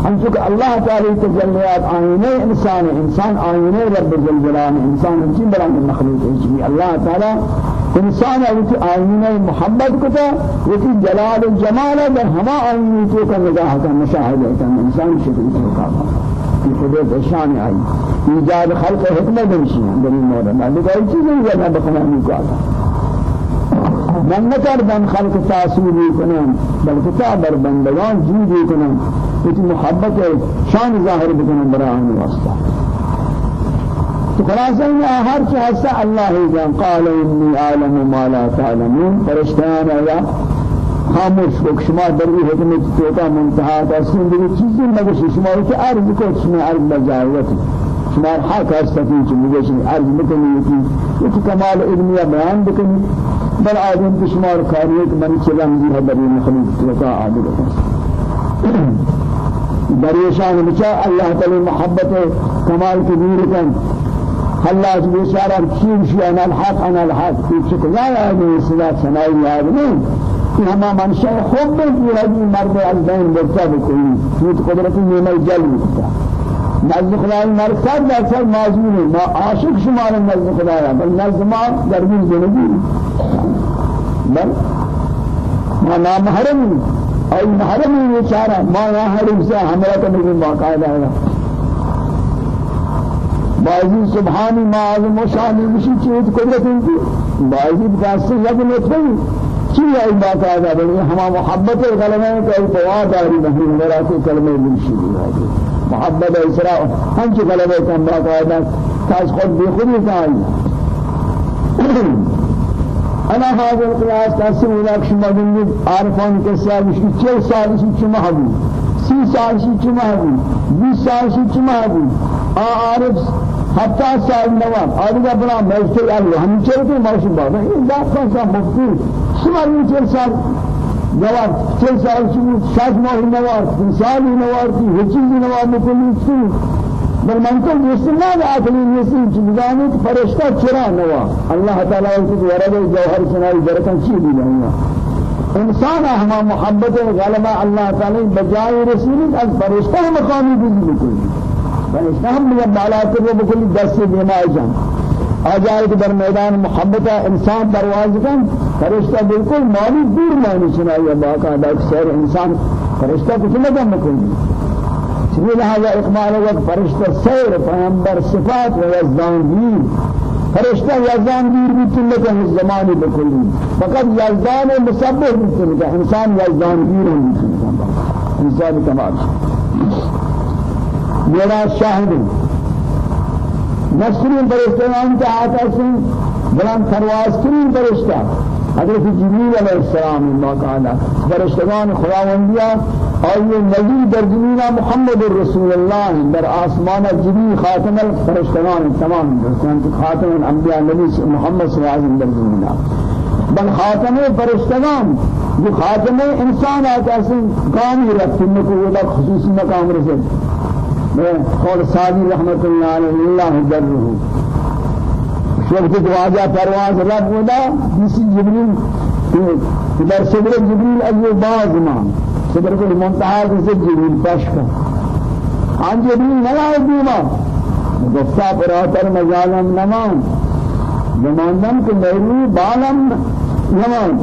ہم چونکہ اللہ تعالی تجلیات آئینے انسان انسان آئینے رب جلال انسان انسان بلا مخلوق ہے اللہ تعالی انسان اوتی آئینہ محبت کتا وتی جلال جمال در ہما آئینی تو کا نگاہ کا مشاہدہ کا انسان شکل تو کا یہ خود شان آئی ایجاد خلق حکمت نشین در این مورد اللہ کوئی چیز نہیں ہے بخنانی کو آتا من نکر بن خلق تاثیری کنن بلکہ تا بر بندگان جیدی کنن وتی محبت شان ظاہر بکنن برای واسطہ خلاصہ یہ ہر چیز اللہ ہی جان قال انی عالم ما لا تعلمون فرشتان یا خاموش کو شما در یہ حکمت تو کا منتہا کا زندگی چیزیں مگر شما کہ عرض کو شما عرض بجاوت شما حق استفی کہ مجھے عرض مکنی کہ یہ کمال علمیہ بیان بکنی بل آدم کی شما کاریت من دی ہے در مخلوق تو کا عادت دریشان بچا اللہ تعالی محبت کمال کبیر کن. الله بشارة كيف شيء أنا الحق أنا الحق. في شكل لا يعني صلاة سنائي يعني هما من شيء حب في هذه المرضى البين برتاب كل في قدرة نعمة الجلب نزد خدای مرد صد درصد معذور ما عاشق شما نزد خدای بل نزد ما دربین زندگی. بل ما نامحرم أي محرم بیچارہ ما یا حرم سے ہمارا تو نہیں باقاعدہ ہے بعضی سبحانی معظم و شانی مشی چیز قدرت انکی بعضی بکاستے یک نطفی چیز ای باقاعدہ بلی ہما محبت غلمہ کا اتوا داری نہیں میرا کے کلمہ ملشی دی محبت إسراء ہم چی غلمہ کا باقاعدہ تاز خود بی خود نکائی أنا هذا القياس قسم لك شما بنجد عارفان كسيا مشي چه سال شي چما هبو سی سال شي چما هبو 20 سال شي چما هبو عارف حتى سال نوام آدھگا بنا مجھتے اللہ ہم چلتے موشن بابا یہ کون سا مفتی شما یہ چل سال جواب چل سال شو شاد ماه نوار سال نوار کی هیچ چیز نوار بکنی تو بل منطق يسمى عقلي يسمى جزانه فرشتہ چرا نوا اللہ تعالی اس ورد جوہر سنائی برکن چی دی جائیں انسان ہما محبت غلبہ اللہ تعالی بجائے رسول از فرشتہ مقامی بھی بکنی فرشتہ ہم بھی بالا کر بکلی دس سے دیما جان۔ آجائے کہ در میدان محبت انسان پرواز کن۔ فرشتہ بالکل مالی دور مانی سنائی اللہ کا ادا سیر انسان فرشتہ کچھ نہ کم مکنی چلی لہذا اقبال وقت فرشتہ سیر پیغمبر صفات و یزدان فرشتہ یزدان دیر بھی تلک ہے زمانی بکلی. فقط یزدان مسبح بھی تلک انسان یزدان دیر ہم بھی تلک انسان کمال. میرا شاہد. نصرین فرشتگان کے آتا سے بلان پرواز کرین فرشتہ. حضرت جبریل علیہ السلام باقاعدہ فرشتگان خداوندیہ اور یہ نبی در زمین محمد رسول اللہ در آسمان جبریل خاتم الفرشتگان تمام خاتم الانبیاء نبی محمد صلی اللہ علیہ وسلم در زمین. بل خاتم فرشتگان جو خاتم انسان آتا سے کام ہی رکھتے ہیں کو خصوصی مقام رسل قول سادی رحمت اللہ علیہ اللہ درہ شوق دواجہ پرواز رب ودا کسی جبریل در صدر جبریل ایو باز مان صدر کو منتہا سے جبریل پیش کر آن جبریل نہ دیما. گفتا پراتر مجالم نمان. نماندم کہ میری بالم نمان.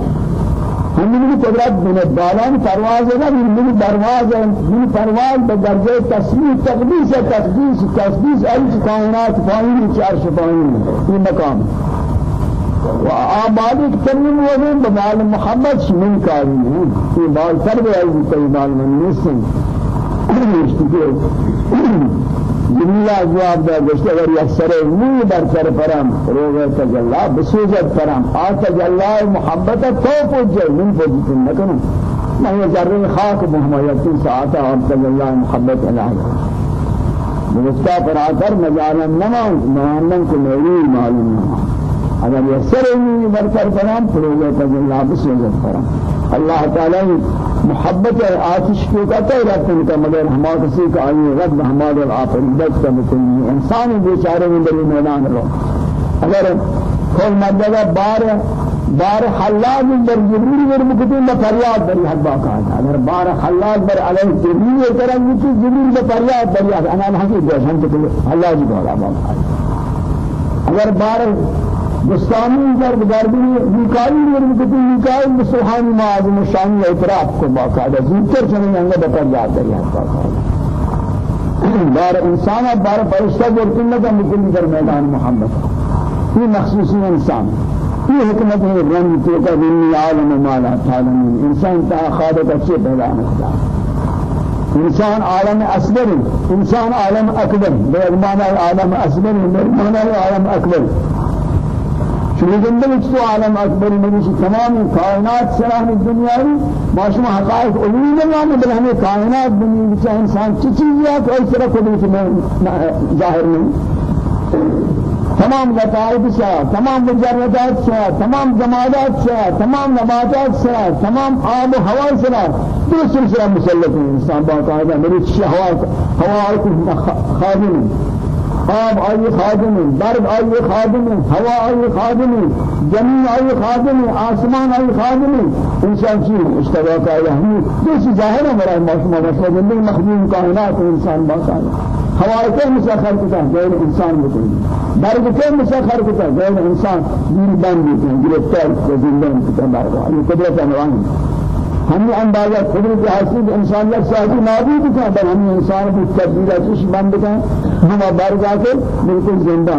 بھی قدرت بنے بالان پرواز ہے من پرواز ہے من پرواز بدرجہ تصویر تقدیس ہے تقدیس تقدیس ای کائنات فاعل چار شفاعین یہ مقام. و آبادی کریم وہ بمال محبت من کاری یہ بال سر بھی کوئی بال من نہیں جمیل جواب داد گشت اگر یک سر موی بر سر پرم روغ تجلا بسوزت پرم آ تجلا محبت تو پوجے من پوجتن نکنو میں ذرے خاک محمد ساعت اور تجلا محبت الہی مستہ پر آکر مجالم نمان نمانن کو میری معلوم اگر یہ سر موی بر سر پرم روغ تجلا بسوزت پرم اللہ تعالی محبت آتش کو کہتا ہے رب کا مگر ہمارا کسی کا آئی رب ہمارا العافیت کا مکنی انسان بیچارے میں بلی میدان رو اگر کل مدد بار بار حلال در جبریل مکتی میں فریاد بری حد باقا اگر بار حلال بر علیہ جبریل کرم کی جبریل میں فریاد بری أنا حقیقت ہے ہم تو اللہ جی باقا اگر بار مستانی در دربی میکائیل ور مکتی میکائیل مسبحان معظم شان اعتراف کو باقاعدہ زیتر چنے انگا بکر جاتا ہے بار انسان بار فرشتہ ورتن لگا مکلی در میدان محمد. یہ مخصوصی انسان. یہ حکمت ہے رنگ تو کا دنیا عالم مالا تعلمین انسان تا خالق اچھے پیدا انسان عالم اصغر انسان عالم اکبر. بے معنی عالم اصغر بے معنی عالم اکبر شنیدن تو عالم اکبر مجلس تمام کائنات سلام دنیاوی ماشما حقائق علوم اللہ بل ہمیں کائنات دنیا میں انسان کی چیز ہے کہ اس طرح قدرت میں ظاہر نہیں۔ تمام لطائف سے تمام مجردات سے تمام جمادات سے تمام نباتات سے تمام آب و ہوا سے دو سلسلہ مسلط ہے انسان باقاعدہ میری شہوات ہوا کو خادم آب آئی خادم برد آئی خادم ہوا آئی خادم زمین آئی خادم آسمان آئی خادم انسان چی؟ اشتباہ کا یہی دوسری ظاہر ہے میرا موسم مسئلہ زندگی مخدوم کائنات انسان باقاعدہ ہوا کے مسخر کتا غیر انسان بکلی برد کے مسخر کتا غیر انسان دین بند ہوتے ہیں گرفتار کو زندگی کتا برد یہ قدرت امران ہم اندازہ قدرت حاصل انسانیت ساتھی نابود کا بل ہم انسان کو تبدیل چش بند کا ہم بار جا کے بالکل زندہ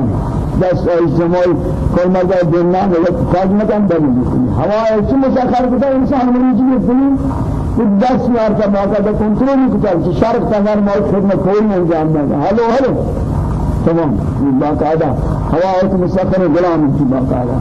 بس اجتماعی کل مرد دنیا میں کاج مکان بنی ہوا ایسی مسخر کتا انسان مریضی میں فلی دس یار کا موقع تو کنٹرول نہیں کرتا شرط کا نام موت خدمت کوئی نہیں دے ہلو ہلو تمام. باقاعدہ ہوا ایک مسخر غلام کی باقاعدہ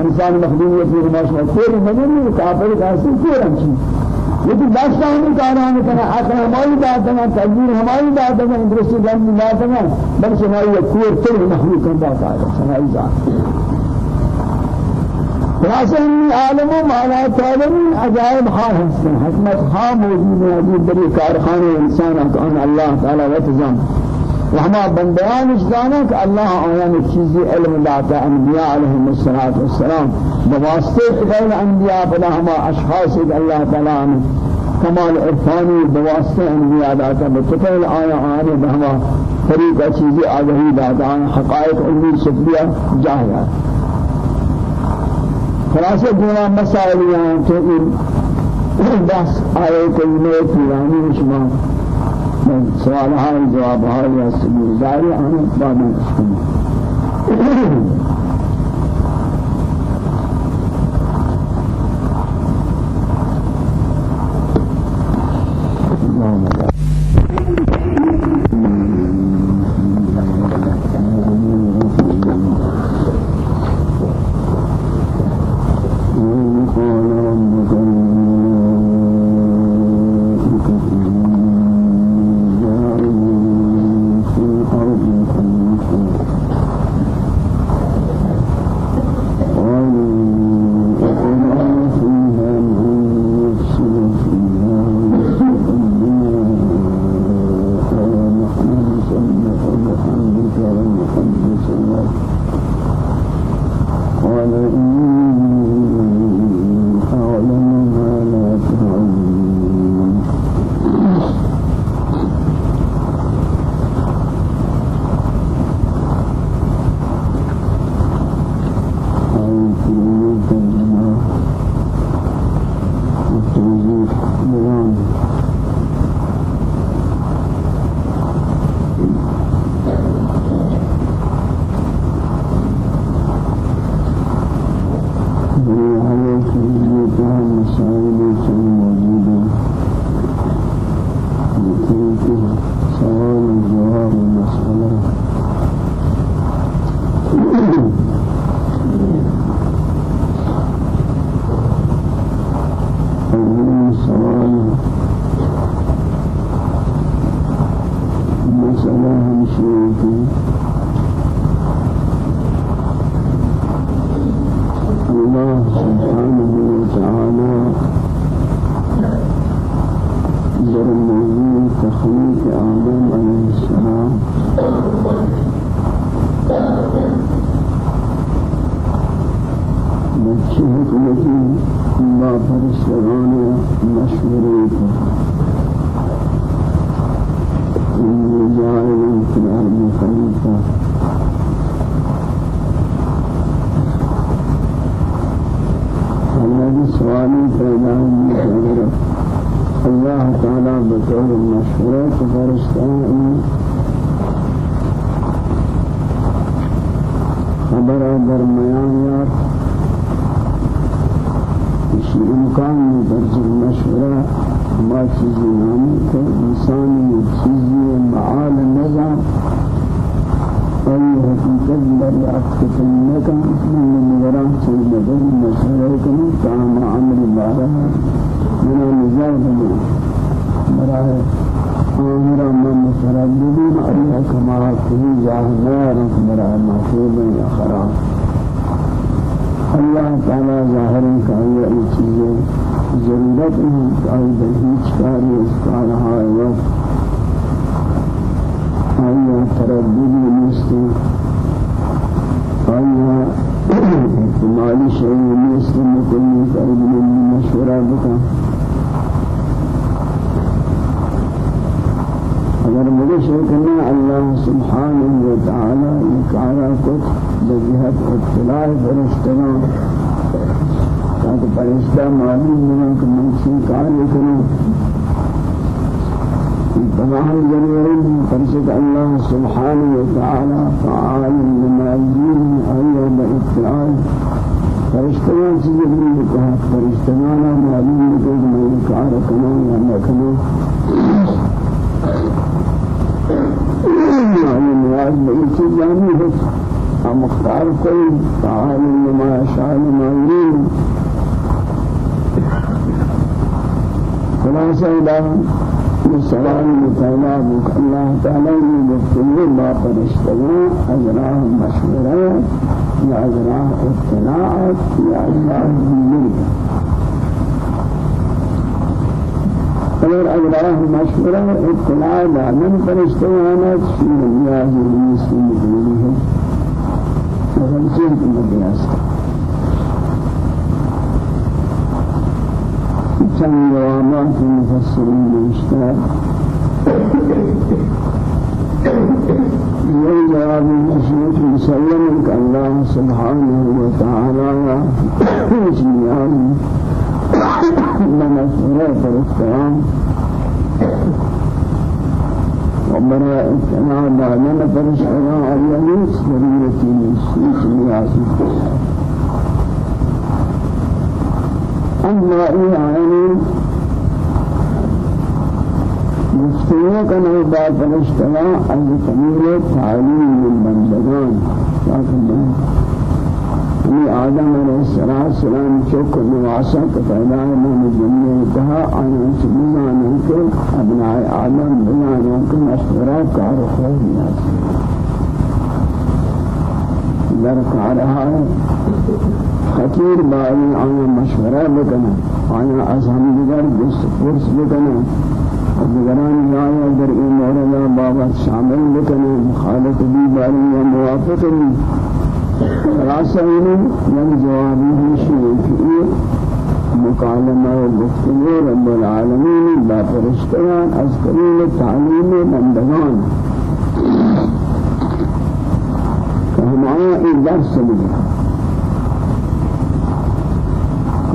انسان مخدومیت میں ماشاء کوئی نہیں کافر کا اصل کوئی نہیں لیکن داستانی کاران کنا اصل ہماری بات ہے تدبیر ہماری بات ہے درست جان بات ہے بل سمائی کور تر مخلوق کا ہے سمائی ذات خلاصہ عالم و مانا تعلیم عجائب حال ہستن حکمت خواہ موجود ہیں عجیب بری کارخانے انسان آن اللہ تعالی و وہما بندیان اجدانا کہ اللہ آیان چیزی علم داتا انبیاء علیہم الصلاة والسلام. غیر انبیاء فلا ہما اشخاص اللہ تعالی عنہ کمال عرفانی بواسطے انبیاء داتا بتفعل آیا آنے بہما طریقہ چیزی آگہی داتا حقائق علمی شکلیہ جاہیات خلاصہ دینا مسائل ان بس آئے کلمے پیرانی شما سوال حال جواب حال یا سبیل من خليفة الذي سوالي فإله مجرد الله تعالى بطور المشورة فرستان خبر درمیان یار اسی امکان درج مشورہ ما چیزی نامی کہ انسانی چیزی تكبر عكسك إنك من وراء سيدنا دين مشهركم تعام عمل الله من النزاع مراه أمر ما مشهرين أريد كما في جهنم مراه مشهور آخر الله تعالى ظاهر كأي شيء ضرورت ہے کہ بہت سارے اسکار ہے وقت آیا تردد مستقیم آیا مالی شیعی نیست مکنی که ایدن مشوره بکن اگر مجھے شکنا اللہ سبحانہ و تعالی انکارا کچھ بجہت اطلاع فرشتنا تاکہ فرشتہ معلوم بنا کہ کاری کروں فمعهم الجميع فرشد الله سبحانه وتعالى فعال لما يجين أيها الاتعال فرشتنا سيجبريل كهات فرشتنا لا معلوم لكي ما يكعر كمان وما كمان يعني نواز بإن سيجاني هس اختار كل فعال لما شاء لما يريد. فلا سيدان والسلام مطالعہ الله تعالى نے مختلف ما فرشتوں أجراء مشورہ يا أجراء اقتناع يا أجراء ذمہ اور أجراء مشورہ اقتناع لازم من نے سنیا ہی سنی ہے اور ہم سے المدياس كم جوابات المفسرين بإشتاق یہ جواب مشروط مسلم کہ اللہ سبحانہ و تعالی اس منصورہ فرستان وبراء السماء بعدنا فرستان عليهم سريرة السيس نیاز أما إيه عيني مفتیوں کا نئے بات فرشتہ از تمیر تعلیم بندگان لیکن یہ آدم علیہ السلام چوک نواسا کا پیدا ہے میں دنیا کہا آیا سبحانہ کہ أبناء آدم بنانا کہ مشورہ کار خیر نیاز در کارها خطیر بائی آیا مشورہ بکنا آیا از ہم دیگر دست فرس بکنا دیگران جایا در این مورد بابت شامل بکنه. مخالف بی باری یا موافق بی خلاصہ انہیں یک جوابی ہمشی کہ مکالمہ و گفتگو رب العالمین با فرشتگان از قبیل تعلیم بندگان. کہ ہمارا ایک درس مجھے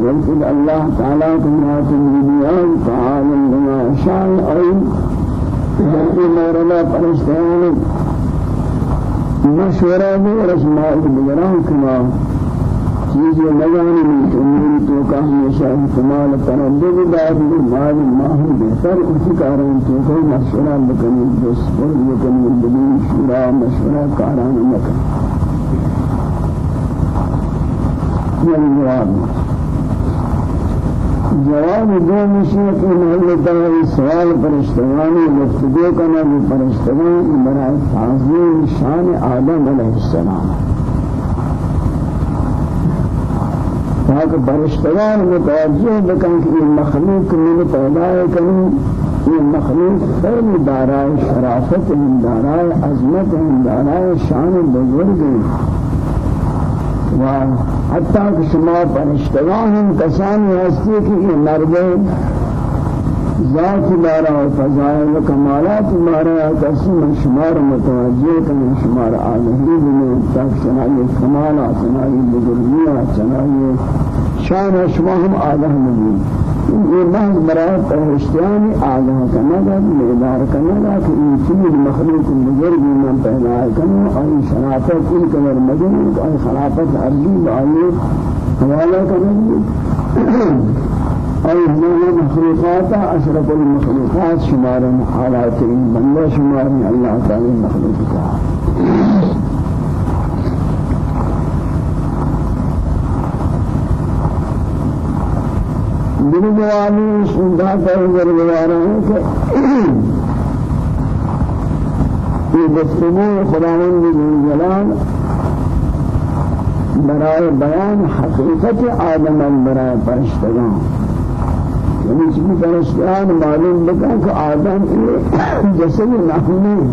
ولكن الله تعالى كما تنبيان تعالى لما شاء أي جلد مورلا فرشتان مشورہ بھی رسماء بگران کما چیز نگانی من امور تو کا ہمیشہ احتمال تردد دار مال ماہ بہتر اسی کارن تو کوئی مشورہ بکنی دوست بکنی بدون شورا مشورہ کاران مکن. یہ جواب جواب دو مشیئے کہ محل دعوی سوال پرشتگانی گفتگو کنا بھی پرشتگان برای تعظیم شان آدم علیہ السلام تاکہ پرشتگان متوجہ بکن کہ یہ مخلوق من پیدا کریں یہ مخلوق خیلی دارائے شرافت دارائے عظمت دارائے شان بزرگ و حتی کہ شما پرشتگان ہم کسانی ہستی کہ یہ مرد ذات دارا و فضائل و کمالات مارا کسی من شمار متوجہ کنی شمار آلہی بنے تاک چنائی کمالات چنائی بزرگیات چنائی شان شما ہم آدھا مبین یہ محض برای پرشتیانی دا بیدار کرنا دا کہ این چیز مخلوق بزرگ من پیدا کرنا اور شرافت ان کمر مدن اور خلافت عربی بآئی حوالہ کرنا اور ہمارے مخلوقات اشرف المخلوقات شمار حالات بندہ شمار اللہ تعالی مخلوقات. دل جوانی سندا پر گروارا ہے کہ یہ گفتگو خداوند جلال برای بیان حقیقت آدم برای پرشتگان۔ یعنی چیزی پرشتگان معلوم بکا کہ آدم جسد نحنی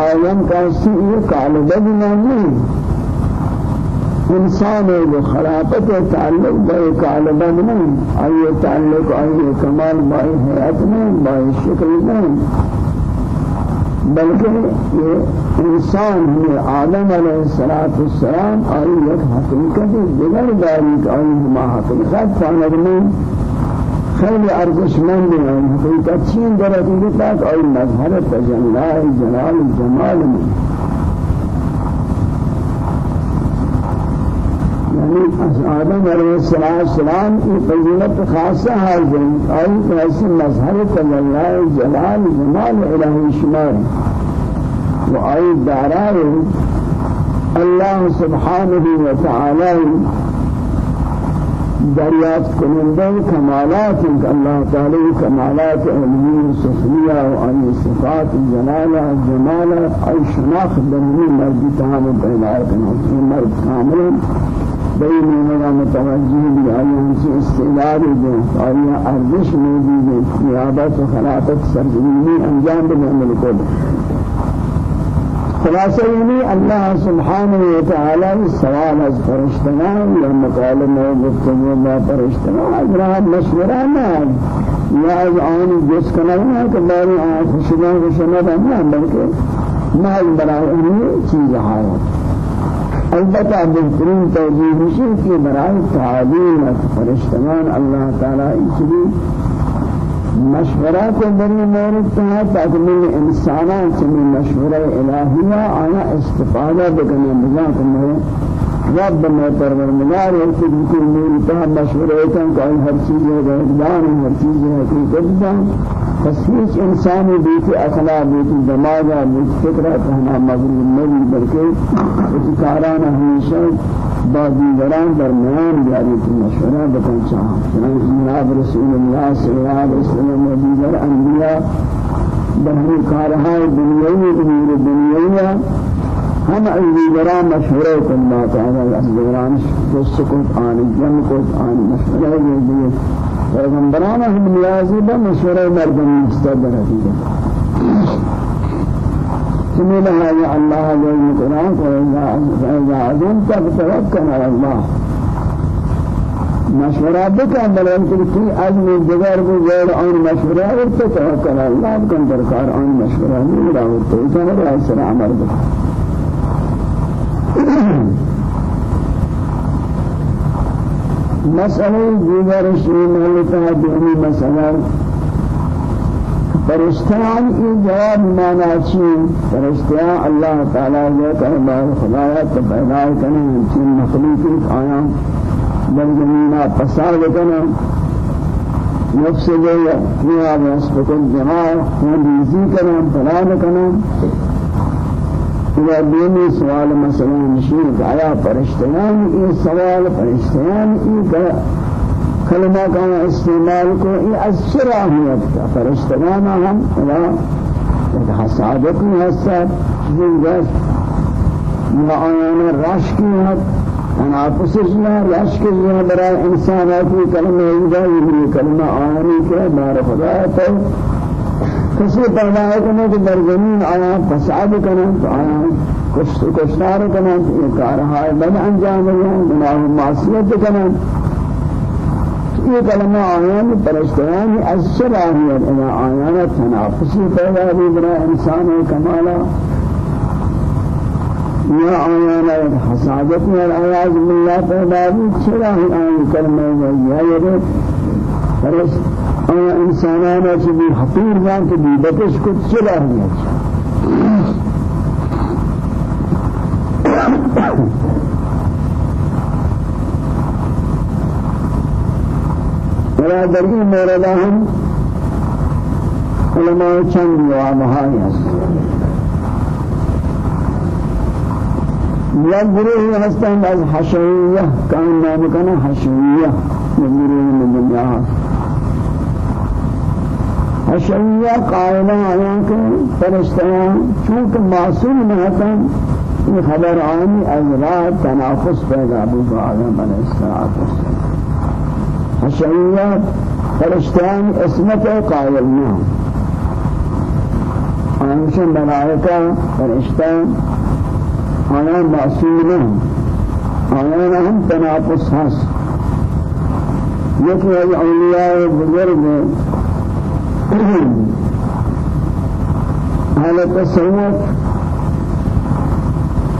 آدم کا سی کالبہ بھی نہیں انسان ہے خلافت تعلق بے کالبان نہیں۔ آئیے تعلق آئیے کمال بائی حیات نہیں بائی شکل نہیں۔ بلکہ یہ انسان ہے آدم علیہ السلام آئی ایک حقیقت دیگر داری کہ آئی ہما حقیقت فاند میں خیلی ارزشمند ہیں حقیقت چین درجے تک آئی مظہر تجلال جلال جمال میں از آدم علیہ السلام کی فضیلت خاصہ حاضر آئی ایسی مظہر تجلی جلال جمال الہی شمار و آئی دارائے اللہ سبحانہ و تعالی دریافت کننده کمالات الله تعالی کمالات علمی سفلیه و آن صفات جلال جمال ای شناخت دنی مرد تمام پیدا کنه مرد کامل بين من متوجه بأيام سے استعداد دیں یہ ارزش موجود ہے قیادت و خلافت سرزمینی انجام دیں عمل کو خلاصہ یہ اللہ سبحانہ و تعالی سوال از فرشتگان یا مکالمہ گفتگو با فرشتگان اجرا مشورہ نہ یا از آن جس کرنا کہ باری آن خوشگان خوشنہ نہ بلکہ محل برای چیز حالت البتہ بہترین توجیہ ہے کہ برائے تعلیم فرشتگان اللہ تعالی اچھی مشورہ کو بری مورد تھا تاکہ من انسانان سے مشورہ الہیہ آیا استفادہ بکنے بجا کرنے رب میں پروردگار ہے کہ بالکل میری تہا مشورہ ہے کہ ہر چیز ہے اقدام ہر چیز ہے حقیقت بس هیچ انسانی بیتی اخلاق بیتی دماغا بیتی فکرہ کہنا مغرور نہیں بلکہ اس کاران ہمیشہ با دیگران درمیان جاری کی مشورہ بکن چاہاں۔ چنانچہ جناب رسول اللہ صلی اللہ علیہ وسلم و دیگر انبیاء بہنی کارہائی دنیاوی امور دنیاوی ہم دیگران مشورہ کن بات آگا از دیگران سکت آنی جن کت آنی مشورہ دیگران پیغمبران هم نیازی به مشوره مردم مستدر هستند سمیل هذا الله جل القرآن فإذا عزمت فتوكل على الله. مشورہ بکن بل انکر کی عزم کو آن مشورہ اور توکل اللہ بکن درکار آن مشورہ نہیں رہا اور تو اسے سر عمل بکن مسئلہ دیگر ہے دینی مسئلہ۔ فرشتان کی جواب مانا چی فرشتیاں اللہ تعالیٰ یہ کہ بار خدایت پیدا کرنے چین مخلوق آیا در زمینہ پسار کرنے نفس دے یا بیزی کرنے پلان کرنے إذا دینی سوال مثلا نشین آیا فرشتیان این سوال فرشتیان این کلمہ کا استعمال کو یہ از شراحیت کا فرشتگان ہم ادا حسادت میں حسد زنگت یا آیان رش کی حد تنافس جنا رش کی جنا برای انساناتی کلمہ ایجا یہ کلمہ آیانی کے بار خدا تو کسی پیدا کرنے کہ در زمین آیا فساد تو آیا کشت کشتار کرنے یہ کارہائے بد انجام دیں گناہ معصیت کرنے یہ کلمہ آیان پرشتیان از شراہیت أنا آیان تنافسی پیدا بھی برا انسان کمالا یا آیان حسادت میں العیاض باللہ پیدا بھی شراہی آیان کلمہ یا یہ فرشت اما انسانانا چبی حقیر جان که بیبتش کت چلا ہمیں ولا در این مورد هم علماء چند جوابهایی هست یک گروه هستند از حشویه که این نام کنه حشویه. یک گروه من دنیا هست اشعیہ قائلہ آیاں کے فرشتیاں چونکہ معصوم نہتاں یہ خبر آنی از تنافس پیدا بود آدم علیہ السلام. اشعیہ فرشتیان اسمت قائل نہ آنشن ملائکہ فرشتیان آیاں معصوم نہ آیاں ہم تنافس ہس یکی اولیاء بزرگ حالت تصوف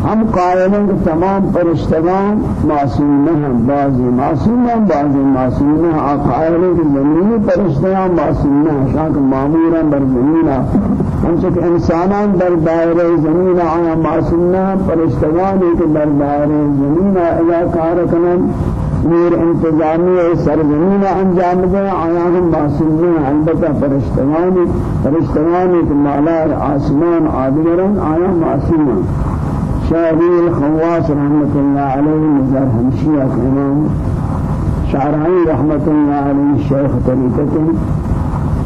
ہم قائل ہیں کہ تمام فرشتگان معصوم ہیں بعضی معصوم ہیں بعضی معصوم ہیں آپ قائل ہیں کہ زمینی فرشتگان معصوم ہیں شاک معمور ہیں بر زمین ہم کہ انسانان در دائرہ زمین آیا معصوم ہیں فرشتگان ایک در دائرہ زمین اذا کارکنن نور انتظامی سرزمین انجام دیں آیا ہم معصومین البتہ فرشتگانی فرشتگانی کہ مالا آسمان آدگرن آیا معصوم شاہی الخواس رحمت اللہ علیہ نظر ہمشیہ امام شعرانی رحمت اللہ علیہ شیخ طریقتیں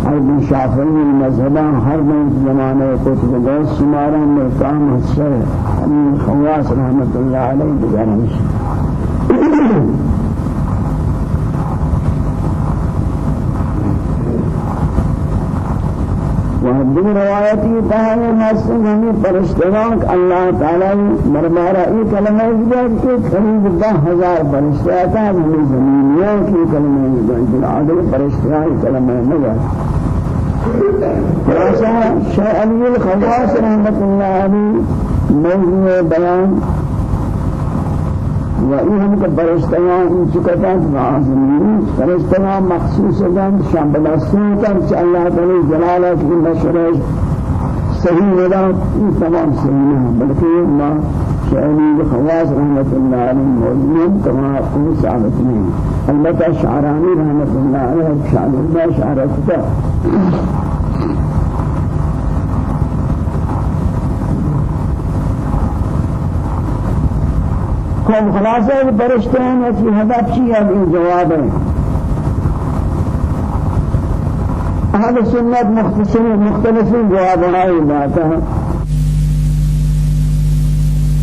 ابن شافعی المذهبان ہر من زمانے کتب گوش شمارا میں کام حسر ہم خواص رحمت اللہ علیہ وهذه روايتي تعالى مسلم همي فرشتگان الله تعالى مرمارا ای کلمہ جب کہ قریب دہ ہزار ہے ہمیں زمینیوں کی کلمہ جب جن عادل فرشتگان کلمہ نگا خلاصہ شیخ علی الخواص رحمت اللہ علیہ موضوع بیان و هم که برشتگان این چکتان معظمی برشتگان مخصوص دن شام بلستون کن چه اللہ تعالی جلالت این بشرش صحیح ندان این تمام صحیح نہیں بلکہ ما شعری خواص رحمت اللہ علیہ موجود کما اقوم ثابت نہیں البتہ شعرانی رحمت اللہ علیہ شعر شعر کم خلاصہ برشتے ہیں اسی ہدف چی ہے این جواب ہے اہل سنت مختصر جواب آئی بات ہے